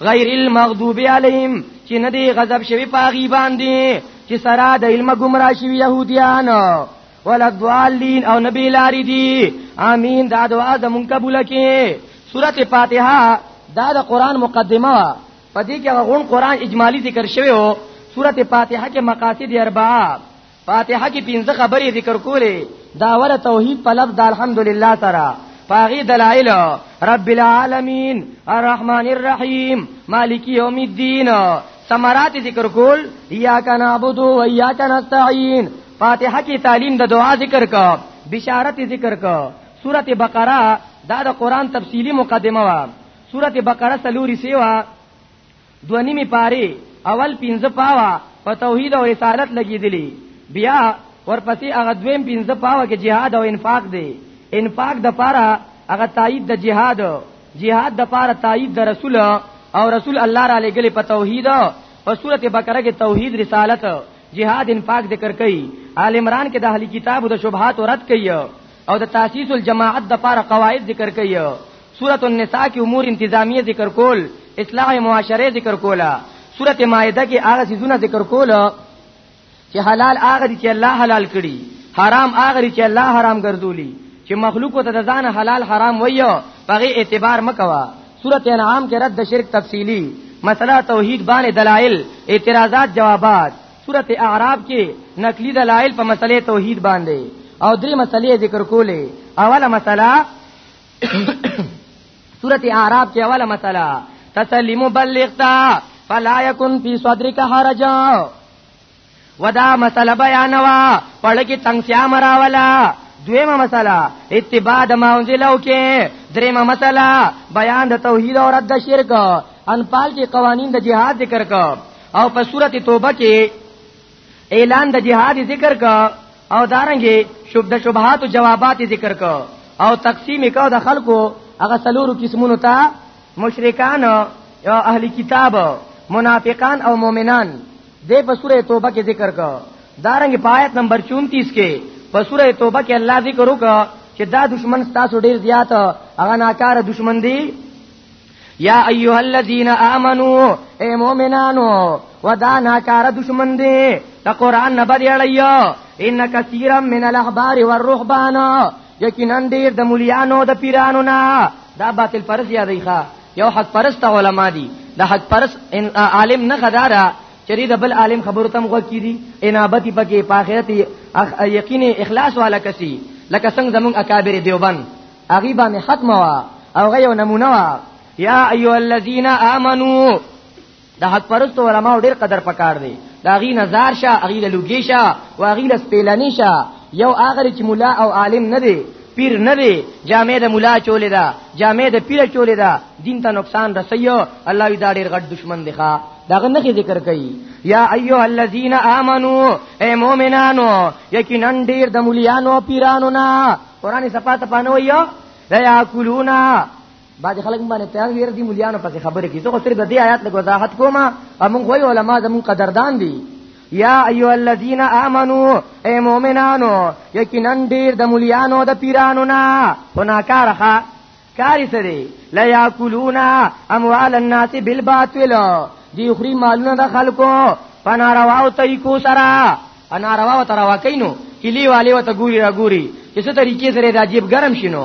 غیر المغضوب علیهم چې نه دی غضب شوی پاغي باندې چې سره د علم گمراه شوی يهوديان ولا الضالين او نبی لاری دي امين دا دعا زمون قبول کړي سوره فاتحه دا د قران مقدمه په دې کې غون قران اجمالی ذکر شوی او سوره فاتحه کې مقاصد اربعه فاتحه کې پنځه خبرې ذکر کولې دا ور توحید په لفظ الحمدلله سره پاغي دلائل رب العالمین الرحمن الرحیم مالک یوم الدین ثمرات ذکر کول یا کنا عبدو و یا کنا استعین فاتحه کی تعلیم د دعا ذکر کا بشارت ذکر کا سوره بقره دا د قران تفصیلی مقدمه وا سوره بقره سلوری سیوا دوه نیمه پاره اول پنځه پاوا په توحید او رسالت لګیدلی بیا ورپسې هغه دویم پنځه پاوا کې jihad او انفاق دی انفاق د پاره هغه تایید د jihad jihad د پاره تایید د رسول او رسول الله را لګلې په توحید په سورته بقره کې توحید رسالت jihad انفاق ذکر کړي آل عمران کې د اهلي کتابو د شبهات رد کړي او د تاسیس الجماعت د پاره قواعد ذکر کړي سورت النساء کې امور انتظامیه ذکر کول اصلاح معاشره ذکر کولا سورت مائده کې هغه سيزونه ذکر کول چې حلال هغه دي چې الله حلال کړي حرام هغه دي چې الله حرام ګرځولي چې مخلوق ته د ځان حلال حرام وایو پغه اعتبار مکوا سورت انعام کې رد شرک تفصیلی مسله توحید باندې دلایل اعتراضات جوابات سورت اعراب کې نقلی دلایل په مسله توحید باندې او درې مسلې ذکر کولې اوله مسله سورت اعراب کې اوله مسله تسلی مبلغ تا فلا یکن فی صدرک حرج ودا مسله بیانوا پړ کې تنگسیا مراولا دویمه مسله اتباع د ماونځلو کې دریمه مسله بیان د توحید او رد شرک انفال کې قوانین د جهاد ذکر کو او په سورته توبه کې اعلان د جهاد ذکر کا او دارنګي شوب د شبهات او جوابات ذکر کا او تقسیم کا د خلکو هغه سلورو قسمونو ته مشرکان او اهلی کتاب منافقان او مؤمنان دې په سوره توبه کې ذکر کا دارنګ پایت نمبر 34 کې په سوره توبه کې الله ذکر وکړه چې دا دشمن تاسو ډیر زیات هغه ناکاره دشمن دی یا ایها الذین آمنو اے مومنانو ودا ناکار دشمن دی د قران نه بدی اړیو ان کثیر من الاحبار والرهبان یقینا ډیر د مليانو د پیرانو نه دا باطل پرس یا دی ښا یو حق پرست علما دي د حق پرست عالم نه خدارا چری د بل عالم خبرو تم غو کی دي انابتی پکې پاخرت یقین اخلاص والا کسي لکه څنګه زمون اکابر دیوبند هغه باندې ختمه وا او هغه یو نمونه وا یا ایو الذین آمنو د حق پرستو علماء ډیر قدر پکار دی دا غی نظر شه غی لوګی شه او غی سپیلانی شه یو اغل چې مولا او عالم نه دی پیر نه دی جامع د مولا چولې دا جامع د پیر چولې دا دین ته نقصان رسیو الله وی دا ډیر غټ دشمن دی ښا داغه نه ذکر کوي یا ایو الذین آمنو اے مومنانو یقینا ډیر د مولیانو پیرانو نه قران صفات پانه ویو لا یاکلون بعد خلک باندې تیار ویر دي مليانو پس خبره کی زه خو صرف د دې آیات له وضاحت کوم او موږ وایو علما زمون قدردان دي یا ایو الذین آمنو اے مومنانو یقینا ډیر د مليانو د پیرانو نه هناکارخه کاری سری لا یاکلون اموال الناس بالباطل دی خوري مالونه د خلکو پنارواو طریقو سره پنارواو تروا کینو کلی والے وته ګوري را ګوري چې څه طریقې سره د عجیب ګرم شینو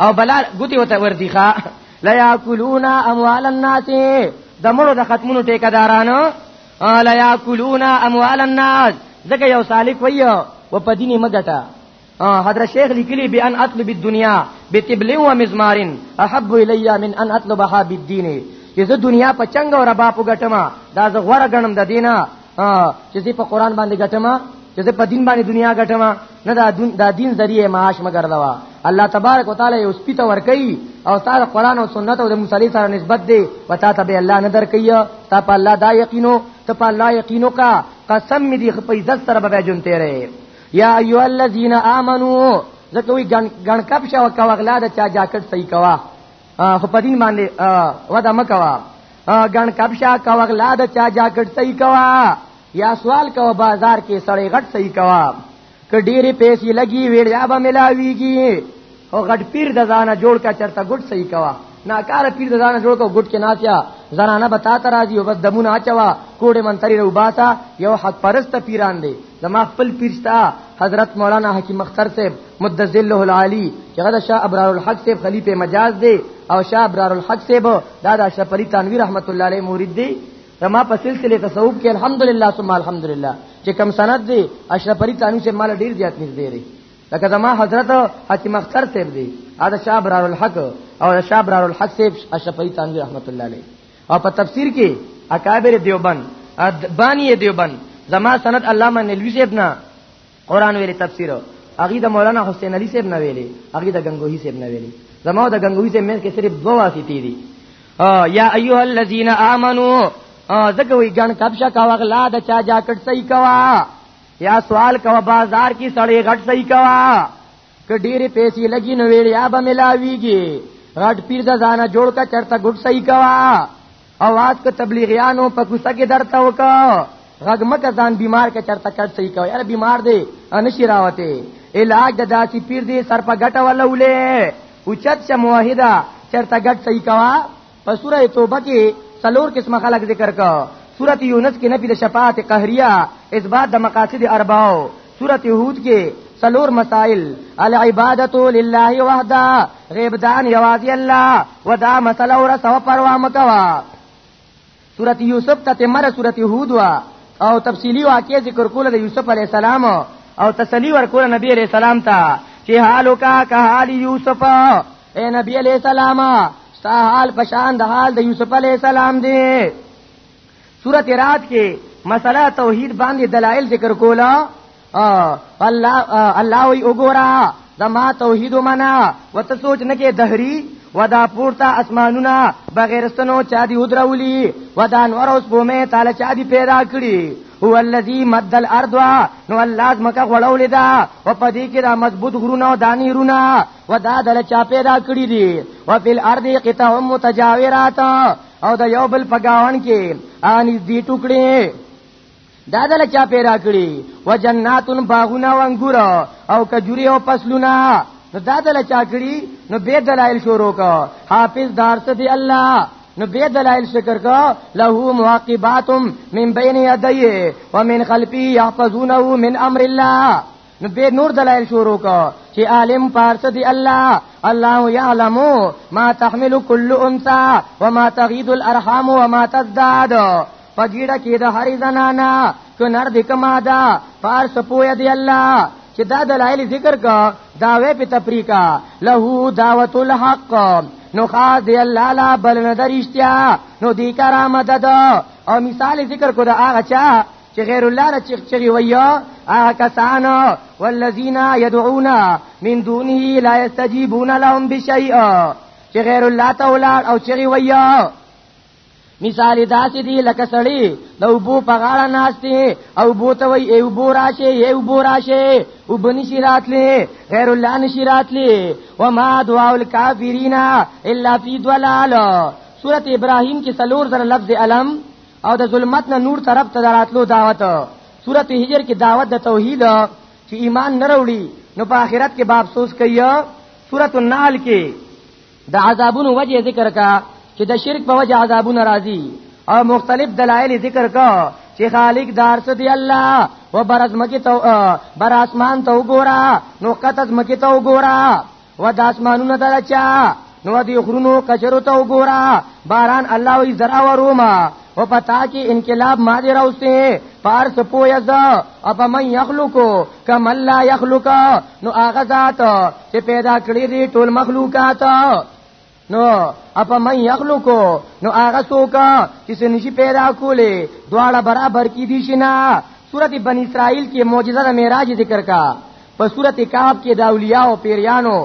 او بلا ګوتی وته وردیخه لا یاکلون اموال الناس د مړو د ختمونو ټیکدارانو لا یاکلون اموال الناس ځکه یو سالک ویو و پدینه مګټه حضرت شیخ لیکلی بیان اطلب الدنیا بتبلی و مزمارن احب الی من ان اطلبها بالدین چې زه دنیا په چنګ او ربا په ګټما دا زه غوړه غنم د دینه چې زه په قران باندې ګټما چې زه په دین باندې دنیا ګټما نه دا دین دا دین ذریعہ معاش مګر دا الله تبارک وتعالى اوس پیته ور کوي او تعالی قران او سنت او د مصلی سره نسبت دی وتا ته به الله نه در کوي تا په الله دا یقینو ته په الله یقینو کا قسم می دی په عزت سره به جون تیرې یا ایو الذین آمنو ځکه وی ګن ګن کپ شو کا وغلا د چا جاکټ صحیح کوا خو پدین باندې ودا مکوا ګن کپ شا کا وغلا د چا جاکټ صحیح کوا یا سوال کو بازار کې سړی غټ صحیح کوا ک ډېری پیسې لګي ویړیا به ملاویږي او غټ پیر د ځانه جوړ کا چرته ګډ صحیح کوا ناکاره پیر د ځانه جوړ کو ګډ کې ناسیا زنانه به تا ته راځي او بس دمونه اچوا کوډه منتری رو باسا یو حق پرست پیران دی زما خپل پیرستا حضرت مولانا حکیم اختر صاحب مدذله العالی چې غدا شاه ابرار الحق صاحب خلیفہ مجاز دی او شاه ابرار الحق صاحب دا د اشرف علی تنویر رحمت الله علیه مرید دی زما په سلسله تصوف کې الحمدلله ثم الحمدلله چې کم سند دی اشرف علی تنویر سے مال ډیر زیات نږدې دی لکه زما حضرت حکیم اختر صاحب دی دا شاه برار الحق او شاه برار الحق صاحب اشفعی تانوی رحمت الله علیه او په تفسیر کې اکابر دیوبند بانی دیوبند زما سند علامه نلوی صاحب نه قران ویلي تفسیر هغه د مولانا حسین علی صاحب نه ویلي هغه د غنگوهی صاحب نه ویلي زما د غنگوهی صاحب مې کې صرف دوه واسطې دي یا ایها الذین آمنو زکه وی ګڼ کبشه کاوغلا د چا جاکټ صحیح کوا یا سوال کوا بازار کی سړی غټ صحیح کوا ک ډیره پیسې لګی نو ویل یا به ملاویږي غټ پیر د ځانه جوړ کا چرته ګډ صحیح کوا اواز ک تبلیغیانو په کوڅه کې درته وکا غږ مکه ځان بیمار کا چرته کټ صحیح کوا یاره بیمار دی انشی راوته علاج د داسې پیر دی سر په غټه ولولې اوچت شه موحده چرته غټ صحیح کوا په سوره توبه کې څلور قسمه خلق ذکر کا سوره یونس کې نفي د شفاعت قهریا اثبات د مقاصد اربعو سوره هود کې سلور مسائل العبادت لله وحده غیب دان یوازی الله ودا مسله ور سو پروا مکوا سورت یوسف ته تمره سورت هود وا او تفصیلی واقعې ذکر کول د یوسف علی السلام او تسلی ورکول نبی علی السلام ته چې حالو کا که حال یوسف اے نبی علی السلام ستا حال پشان د حال د یوسف علی السلام دی سورت رات کې مسله توحید باندې دلایل ذکر کولا الله الله وی وګورا زما توحید منا وته سوچ نه کې دهری ودا پورتا اسمانونه بغیر ستنو چا دی ودرولی ودا نور اوس بومه تعالی چا دی پیدا کړی هو الذی مد الارض نو الله مکه غړولې دا او پدې کې دا مضبوط غرونه او دانی رونه ودا دل چا پیدا کړی دی او فل ارض قطع متجاورات او دا یو بل پګاون کې انځ دی ټوکړي دا دل چا پیدا کړی وجناتن باغونه او انګور او کجوري او فصلونه نو دا دل چا کړی نو به دلایل شروع کا حافظ دار ته دی الله نو به دلایل ذکر کا له معقبات من بین یدیه ومن خلفی یحفظونه من امر الله نو به نور دلایل شروع کو چې عالم پارس دی الله الله يعلم ما تحمل كل انثى وما تغيد الارحام وما تزداد پګیړه کې د هری زنانا کو نر د کما دا پارس پوی دی الله چې دا دلایل ذکر کا داوی په تفریقا له دعوت الحق نو خاص دی الله لا بل ندرشتیا نو دی کرامت ده او مثال ذکر کو دا هغه چا چې غیر الله را چیخ چغي ویا هغه کسان والذین يدعون من دونه لا يستجيبون لهم بشيء چې غیر الله ته ولار او چغي ویا مثال داسې دی لکه سړی د وبو په غاړه ناشته او بو ته وی ایو بو راشه ایو بو راشه او بنی شرات له غیر الله نشرات له وما دعاء الکافرین الا فی ضلال سورۃ ابراهیم کې څلور زره لفظ علم او د ظلمت نه نور طرف ته دراتلو دعوت سورته هجر کې دعوت د توحید چې ایمان نه وروړي نو په آخرت کې باب سوس کوي سورته النحل کې د عذابونو وجه ذکر کا چې د شرک په وجه عذابونه راځي او مختلف دلایل ذکر کا چې خالق دار څه دی الله و برز مکی تو بر اسمان تو ګورا نو قطز مکی تو ګورا و د اسمانونو دغه چا نو دی غرونو کچرو ته وګورا باران الله وی زرا وروما او پتا کې انقلاب ما دی راوسته پار سپو یز او په من یخلقو کم الله یخلق نو هغه ذات چې پیدا کړی دی ټول مخلوقات نو اپا من یخلقو نو آغا سوکا چیسے نشی پیدا کولے دوالا برابر کی دیشی نا سورت بن اسرائیل کی موجزہ دا میراج ذکر کا پا سورت کعب کی دا اولیاء و پیریانو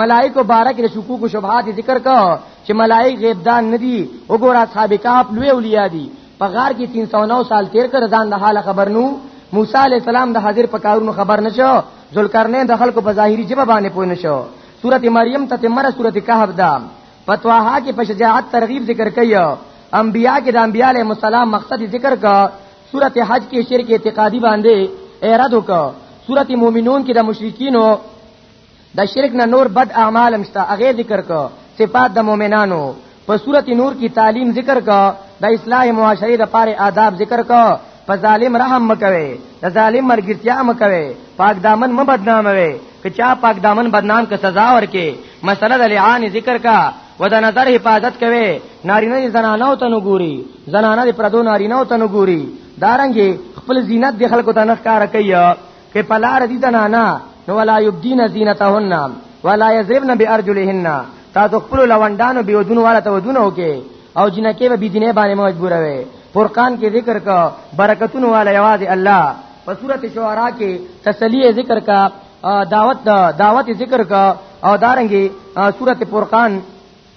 ملائک و بارک دا شکوک و شبہات ذکر کا چی ملائک غیبدان ندی اگور اصحاب کعب لوی اولیاء دی پا غار کی 309 سال تیر کر دان دا حال خبر نو موسی علیہ السلام د حاضر پکارونو خبر نشو ذوالقرنین د خلکو په ظاهری جبه باندې پوه نشو سورته مریم ته تمره سورته کهف دا پتواها کې په شجاعت ترغیب ذکر کوي انبیا کې د انبیا علیهم السلام مقصد ذکر کا سورته حج کې شرک اعتقادي باندې اعراض وکړه سورته مومنون کې د مشرکینو د شرک نه نور بد اعمال مشته هغه ذکر کا صفات د مؤمنانو په سورته نور کې تعلیم ذکر کا د اصلاح معاشري د پاره آداب ذکر کا په ظالم رحم مکوي د ظالم مرګرتیا مکوي پاک دامن م بدنام وي که چا پاک دامن بدنام که سزا ورکي مسله د لعان ذکر کا و د نظر حفاظت کوي نارینه زنانه ته نو ګوري زنانه د پردو نارینه ته نو ګوري دارنګي خپل زینت د خلکو ته نخ کار کوي کې پلار دي دنا نه نو ولا یبدین زینتهن ولا یضربن بارجلهن تا تو خپل لوندانو بيودونو والا ته ودونه وکي او جنکه به بيدینه باندې مجبور وي فرقان کې ذکر کا برکتونو والا یواز الله په سورته شعرا کې تسلی ذکر کا دعوت دعوت ذکر کا او دارنګي سورته فرقان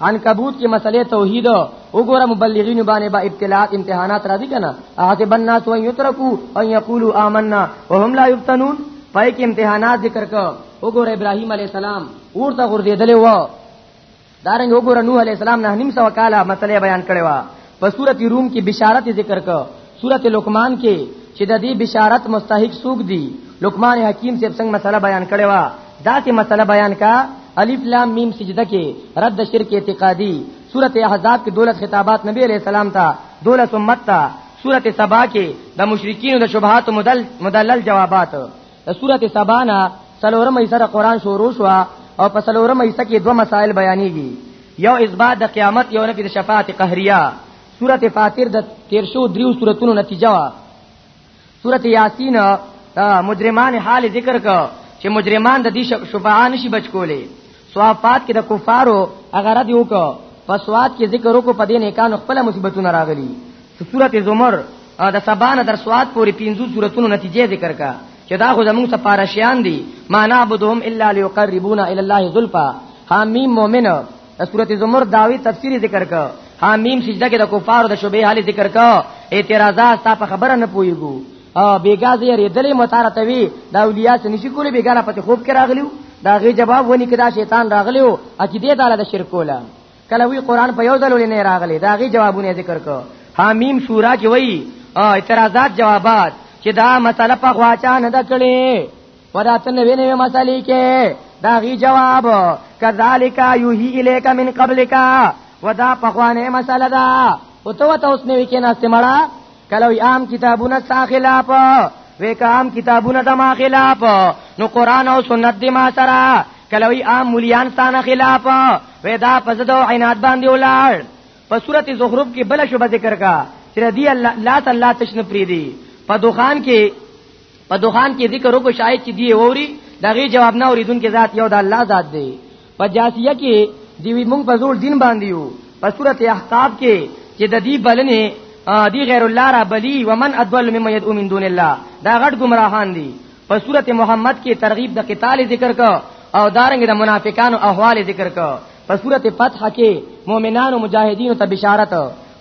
عنکبوت کې مسلې توحید وګوره مبلغین باندې با ابتلاات امتحانات راځي کنه اعتب الناس و یترکو ان یقولوا آمنا وهم لا یفتنون پای کې امتحانات ذکر کو وګوره ابراهیم علی السلام ورته غردیدل و دارنګ وګوره نوح علی السلام نه نیم سو کاله مسلې بیان کړي وا په سورته روم کې بشارت ذکر کړ سورته لقمان کې چې د دې بشارت مستحق سوق دي لقمان حکیم سے څنګه مسله بیان کړي وا دا ته مسله بیان کا الف لام میم سجده کې رد شرک اعتقادي سورته احزاب کې دولت خطابات نبی علیہ السلام ته دولت امت ته سورته سبا کې د مشرکین د شبهات مدلل جوابات د سورته سبا نه څلورمه حصہ د قران شروع شو او په څلورمه حصہ کې دوه مسائل بیانېږي یو اثبات د قیامت یو نفي د شفاعت قهریه سورته فاتیر د تیر شو دریو سوراتونو نتیجه وا سورته یاسین مجرمان حال ذکر کو چې مجرمان د دې شفاعت نشي بچ کولې صفات کې د کفارو هغه رد یو کو پسوات کې ذکر وکړو په دې نه کانو خپل مصیبتونه راغلي سورته زمر د سبانه در سواد پورې پینځو سوراتونو نتیجې ذکر کا چې دا خو زموږ سپاره شیان دي ما نعبدهم الا ليقربونا الى الله ذلفا حمیم مؤمن سورته زمر داوی تفسیری ذکر کا حمیم سجده کې د کفارو د شوبې حال ذکر کا اعتراضات تا په خبره نه پويګو او بیګا زه یریدلې متاره ته وی دا اولیاء څه نشي کولی بیګا را پته خوب کې راغلیو دا غي جواب ونی کدا شیطان راغلیو عقیده تعالی د شرک کوله کله وی قران په یو ځل نه راغلی دا غي جوابونه ذکر کو حامیم سورا کې وی اعتراضات جوابات چې دا مسله په خواچا نه د کړي ورته نه وینې مسلې کې دا غي جواب کذالک یوهی الیک من قبلک ودا په خوانه مسله دا او ته وته اوس نه وکې نه استمړه کله وی عام کتابونه ستا خلاف وی که عام کتابونه د ما خلاف نو قران او سنت دی ما سره کله وی عام مليان ستانه خلاف وی دا پزدو عینات باندې ولاړ په سورته زخرف کې بل شوبه ذکر کا چې دی الله لا تعالی تشن پری دی په دوخان کې په دوخان کې ذکر وکړو شاید چې دی ووري دغه جواب نه اوریدون کې ذات یو د الله ذات دی په جاسیه کې دی وی مونږ په زور دین باندې یو په سورته احقاف کې چې د دې بلنې دی غیر الله را بلی ومن ادول مما يدعو من دون الله دا غټ گمراهان دي په سورته محمد کې ترغیب د قتال ذکر کو او دارنګ د منافقانو احوال ذکر کو په سورته فتح کې مؤمنانو مجاهدینو ته بشارت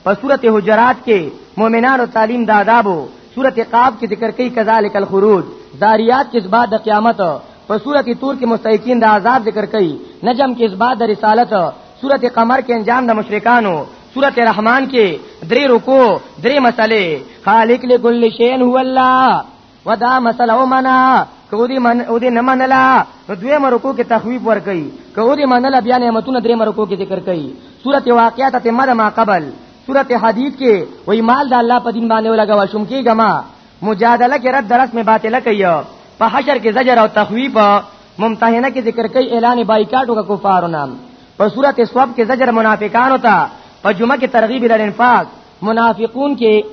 په سورته حجرات کې مؤمنانو تعلیم د آدابو سورته قاف کې ذکر کوي کذالک الخروج زاریات کې اسباد د قیامت په سورته تور کې مستحقین د عذاب ذکر کوي نجم کې اسباد د رسالت سورته قمر کې انجام د مشرکانو سورته رحمان کې درې رکو درې مسلې خالق لكل شيء هو الله ودا مسله ومنا کودی من او دې نه منلا نو دوی مرکو کې تخویب ور کوي کودی منلا بیا نعمتونه درې مرکو کې ذکر کوي سورته واقعات ته مر ما قبل سورته حدید کې وای مال د الله په دین باندې ولګوا شوم کېګه ما مجادله کې رد درس می باطله کوي په حشر کې زجر او تخویب ممتحنه کې ذکر کوي اعلان بایکاټ او کفارو نام په سورته صواب کې زجر منافقانو ته په جمعه کې ترغیب ال انفاق منافقون کې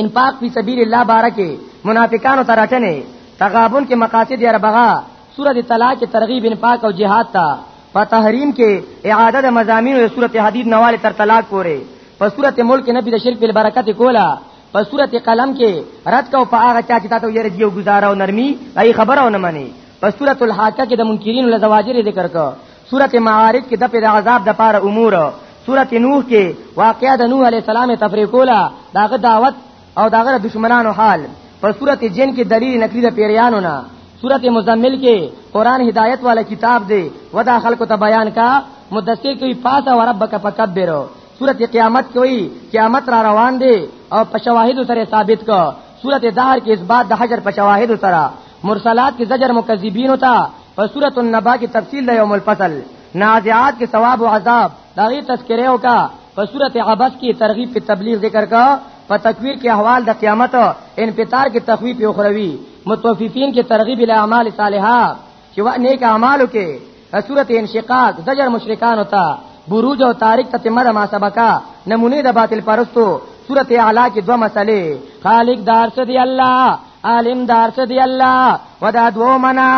انفاق فی سبیل الله بارکه منافقانو ترټنه تغابن کې مقاصد یې ربغا سورۃ طلاق کې ترغیب انفاق او جهاد تا په تحریم کې اعاده د مزامین او سورۃ حدید نواله تر طلاق پورې په سورۃ ملک نبی د شرک په برکت کولا په سورۃ قلم کې رد کو په هغه چا چې تاسو یې رجیو گزاره او نرمي ای خبره او نه مانی په سورۃ الحاقه کې د منکرین لزواجر ذکر کو سورت معارج کې د پر عذاب د پاره امور سورت نوح کې واقعا د نوح علی السلام تفریقولا داغه دعوت او داغه دشمنانو حال په سورت جن کې دلیل نقلی د پیریانو نه سورت مزمل کې قران هدایت والا کتاب دی ودا خلکو ته بیان کا مدثر کوي فاتا وربک فکبرو سورت قیامت کوي قیامت را روان دی او په شواهد سره ثابت کو سورت دهر کې اثبات د حجر په شواهد سره مرسلات کې زجر مکذبین ہوتا په سورۃ النبا کې تفصیل د یوم الفصل نازعات کې ثواب او عذاب دا غي تذکره وکا په سورۃ عبس کې ترغیب په تبلیغ ذکر کا په تکویر کې احوال د قیامت انفطار کې تخویف اخروی متوففین کې ترغیب الاعمال صالحه چې وا نیک اعمالو کې سورت انشقاق زجر مشرکان ہوتا بروج او تاریخ ته تمره ما سبقا نمونه د باطل پرستو سورت اعلی کې دوه مسلې خالق دار څه دی الله عالم دار څه دی الله ودا دو منا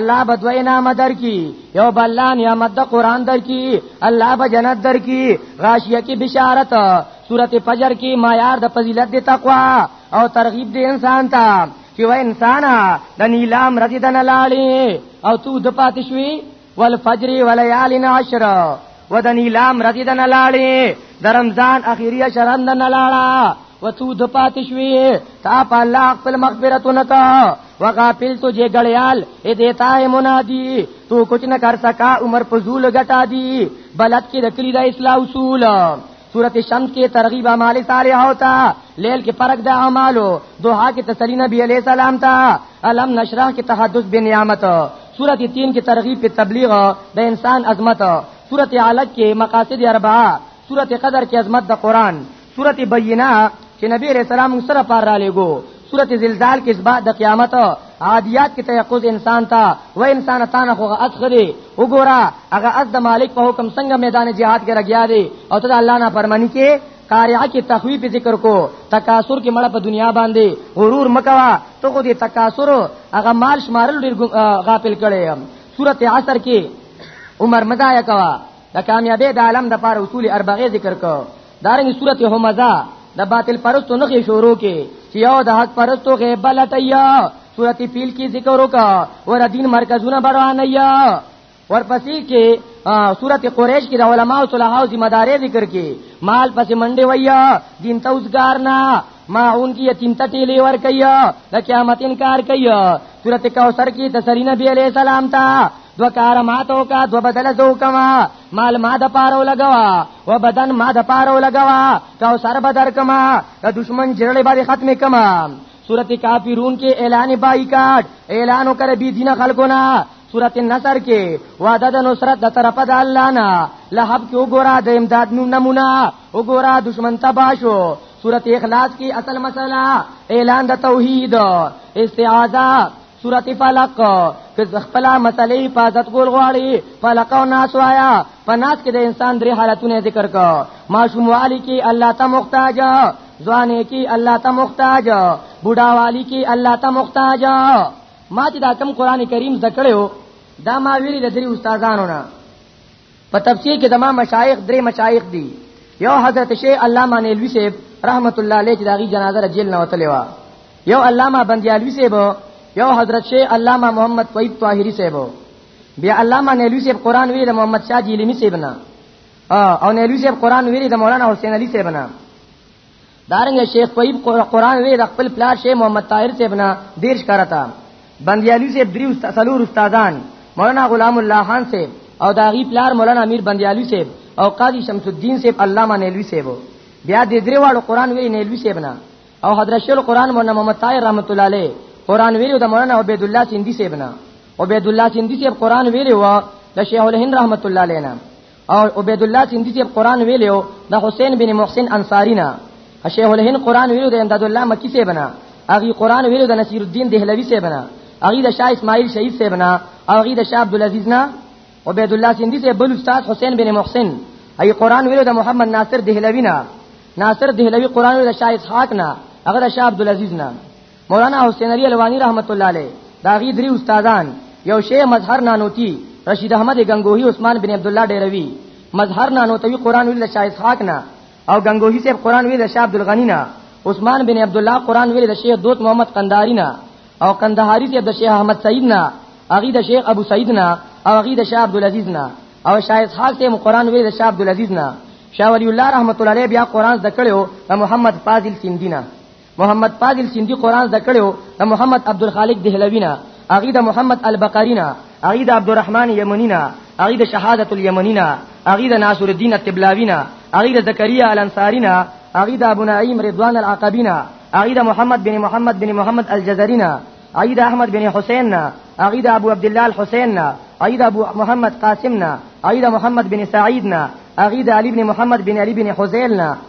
الله بدو انعام در کی یو بلان یا مد قران در کی الله به جنت در کی غاشیه کی بشارت سورت فجر کی معیار د فضیلت د تقوا او ترغیب د انسان ته چې و انسان د نیلام رضی دن لاړې او تو د پات شوي ول فجر ول یال عشر و د نیلام رضی دن لاړې د رمضان اخیری شرم دن لاړه و تو د پات شوي تا په الله خپل مغفرت نکا و غافل تو جے گڑیال اے دیتا ہے منادی تو کچھ نہ کر سکا عمر پزول گٹا دی بلد کی دکلی دا اصلاح اصول سورت شمس کې ترغیب اعمال صالحه ہوتا لیل کې پرک د اعمالو دوحا کې تسلی نبی علیہ السلام تا علم نشرح کې تحدث بنعمت سورت 3 کې ترغیب په تبلیغ د انسان عظمت سورت علق کې مقاصد اربعه سورت قدر کې عظمت د قران سورت بینه چې نبی علیہ السلام سره پار را لګو سورت زلزال کې اسبا د قیامت عادیات کې تیقظ انسان تا و انسان تا نه خوغه اخري وګورا هغه از د مالک په حکم څنګه میدان جهاد کې راګیا دی او ته الله نه فرمانی کې قارعه کې تخویف ذکر کو تکاثر کې مړه په دنیا باندې غرور مکوا ته خو دې تکاثر هغه مال شمارل ډیر غافل کړي سورت عصر کې عمر مدایا کوا د کامیابی د عالم د پاره اصول 40 ذکر کو دارنګ صورت همزه د باطل پرستو نخې شروع کې چې یو د حق پرستو کې بلټیا صورت پیل کې ذکر وکا ور دین مرکزونه بروانیا ورپسې کې صورت قریش کې د علما او صلاح او ذمہ داري ذکر کې مال پسې منډه ویا دین ته اوسګار نه ماعون کی یتیم ته ټیلی ور کیا د قیامت انکار کیا صورت کوثر کې تسلی نبی علیہ السلام ته دو کار ماتو کا دو بدل زو کما مال ما د پاره لګوا و بدن ما د پاره ولګوا کو سر بدر کما د دشمن جړلې باندې ختمه کما سورت کافرون کې اعلان بایکاټ اعلان وکړ بي دینه خلقونه سورت النصر کې وعده د نصرت د طرفه د الله نه لهب کې وګورا د امداد نو نمونه وګورا دشمن تباشو سورت اخلاص کې اصل مسله اعلان د توحید استعاذہ سورت فلق که خپل مسلې حفاظت کول غواړي فلق او ناس وایا پناس کې د انسان درې حالتونه ذکر کا ماشوم والی کې الله ته محتاج ځواني کې الله ته محتاج بوډا والی کې الله ته محتاج ما چې دا کم قران کریم ذکر دا ما ویلي د درې استادانو نه په تفسیر کې د ما مشایخ درې مشایخ دي یو حضرت شیخ علامه نیلوی صاحب رحمت الله علیه چې داغي جنازه را جیل نه وتلې و یو علامه بندیالوی صاحب یو حضرت شیخ علامه محمد طیب طاهری صاحب بیا علامه نیلوی صاحب قران ویل محمد شاه جیلمی صاحب نه او نیلوی صاحب قران ویل د مولانا حسین علی صاحب نه دارنګ شیخ طیب قران وی د خپل پلار شیخ محمد طاهر صاحب نه دیرش کرتا بندیالی صاحب دریو سلور استادان مولانا غلام الله خان صاحب او داغي پلار مولانا امیر بندیالی صاحب او قاضی شمس الدین صاحب علامه نیلوی صاحب بیا د درې واړو قران وی نیلوی صاحب نه او حضرت شیخ قران مولانا محمد طاهر رحمت الله علیه قران ویلو د مولانا عبید الله سیندی صاحب نه عبید الله سیندی صاحب قران ویلو د شیخ الهند رحمت الله علیه نه او عبید الله سیندی چې قران ویلو د حسین بن محسن انصاری نه شیخ الهند قران ویلو د امداد الله مکی سے بنا اغي قران ویلو د نصیر الدین دهلوی سے بنا اغي د شاه اسماعیل شهید سے بنا اغي د شاه عبد العزيز نه عبید الله سیندی سے بل استاد حسین بن محسن اغي قران ویلو د محمد ناصر دهلوی نه ناصر دهلوی قران ویلو د شاه اسحاق نه هغه د شاه عبد العزيز نه مولانا حسین علی الوانی رحمت الله علیه دا غي درې استادان یو شیخ مظهر نانوتی رشید احمد گنگوهی عثمان بن عبد الله ډیروی مظهر نانوتوی قران ویل شاه اسحاق نه او گنگوهی صاحب قران ویل شاه عبد الغنی نه عثمان بن عبد الله قران ویل شیخ دوت محمد قنداری نه او قندهاری صاحب د شیخ احمد سعید نه اغي د شیخ ابو سعید نه او اغي د شاه عبد العزيز نه او شاه اسحاق صاحب قران ویل شاه عبد العزيز نه شاه ولی الله رحمت الله علیه بیا قران ذکرو محمد فاضل سیندی نه محمد فاضل سیندی قران زده کړو د محمد عبدالخالق دهلوینا اغي د محمد البقرینا اغي د عبدالرحمن یمنینا اغي د شهادت الیمنینا اغي د ناصر الدین التبلاوینا اغي د زکریا الانصارینا اغي د ابو نعیم رضوان العقبینا اغي د محمد بن محمد بن محمد الجزرینا اغي د احمد بن حسیننا اغي د ابو عبد الله الحسیننا اغي د ابو محمد قاسمنا اغي د محمد بن سعیدنا اغي د علی بن محمد بن علی بن حذیلنا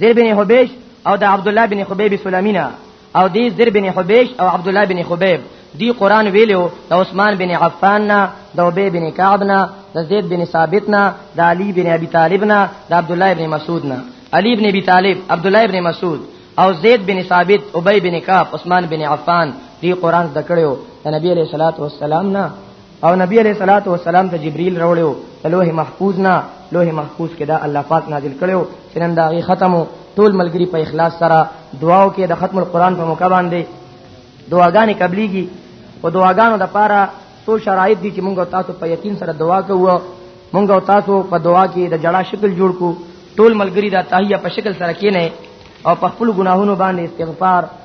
زر بن حبیش او د عبد الله بن خبیب سلامینا او دی زر بن حبیش او عبد الله بن خبیب دی قران ویلو د عثمان بن عفان نا د ابی بن کعب نا د زید بن ثابت نا د علی بن ابي طالب نا د عبد الله بن مسعود نا علی بن ابي طالب عبد الله بن مسعود او زید بن ثابت ابی بن کعب عثمان بن عفان دی قران ذکرو د نبی علیہ الصلوۃ والسلام نا او نبی علیہ الصلوۃ والسلام ته جبرئیل راوړیو لوح محفوظ نه لوح محفوظ کې دا الله پاک نازل کړو چې نن دا غي ختمو ټول ملګری په اخلاص سره دعاو کې د ختم القرآن په موقع باندې دعاګانې قبليږي او دعاګانو د پاره څو شرایط دي چې موږ تاسو په یقین سره دعا کوو موږ تاسو په دعا کې د جړه شکل جوړ کو ټول ملګری دا تاهیه په شکل سره کینې او په خپل ګناهونو باندې استغفار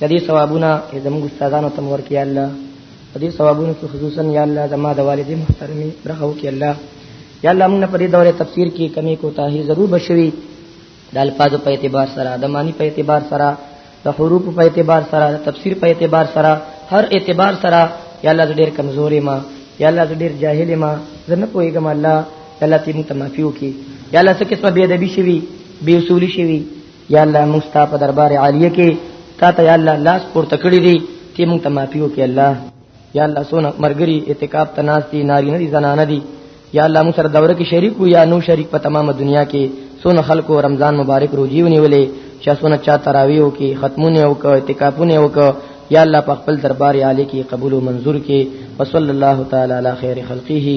د دې ثوابونه زموږ استادانو ته مور کې الله د دې ثوابونو کې خصوصا یا الله زما د والدې محترمي برخه وکړي الله یا الله موږ په دې دوره تفسیر کې کمی کوتاهي ضرور بشوي د الفاظو په اعتبار سره د معنی په اعتبار سره د حروف په اعتبار سره د تفسیر په اعتبار سره هر اعتبار سره یا الله ډېر کمزوري ما یا الله ډېر جاهل ما زه نه پوهېږم الله الله تیم ته معافي وکړي یا الله څه قسمه بې ادبي شوي بې اصولي شوي یا الله موږ ستا په دربار عالیه کې تا ته یا الله لاس پورته کړی دی تی موږ ته معافي وکړي الله یا الله سونه مرګري اعتکاف ته ناس دي نارینه دي زنانه دي یا الله موږ سره دوره کې شریک وو یا نو شریک په تمامه دنیا کې سونه خلکو رمضان مبارک روزي ونیولې چا سونه چا تراویح وکي ختمونه وک اعتکافونه وک یا الله په خپل دربار عالی کې قبول او منزور کې وصلی الله تعالی علی خیر خلقه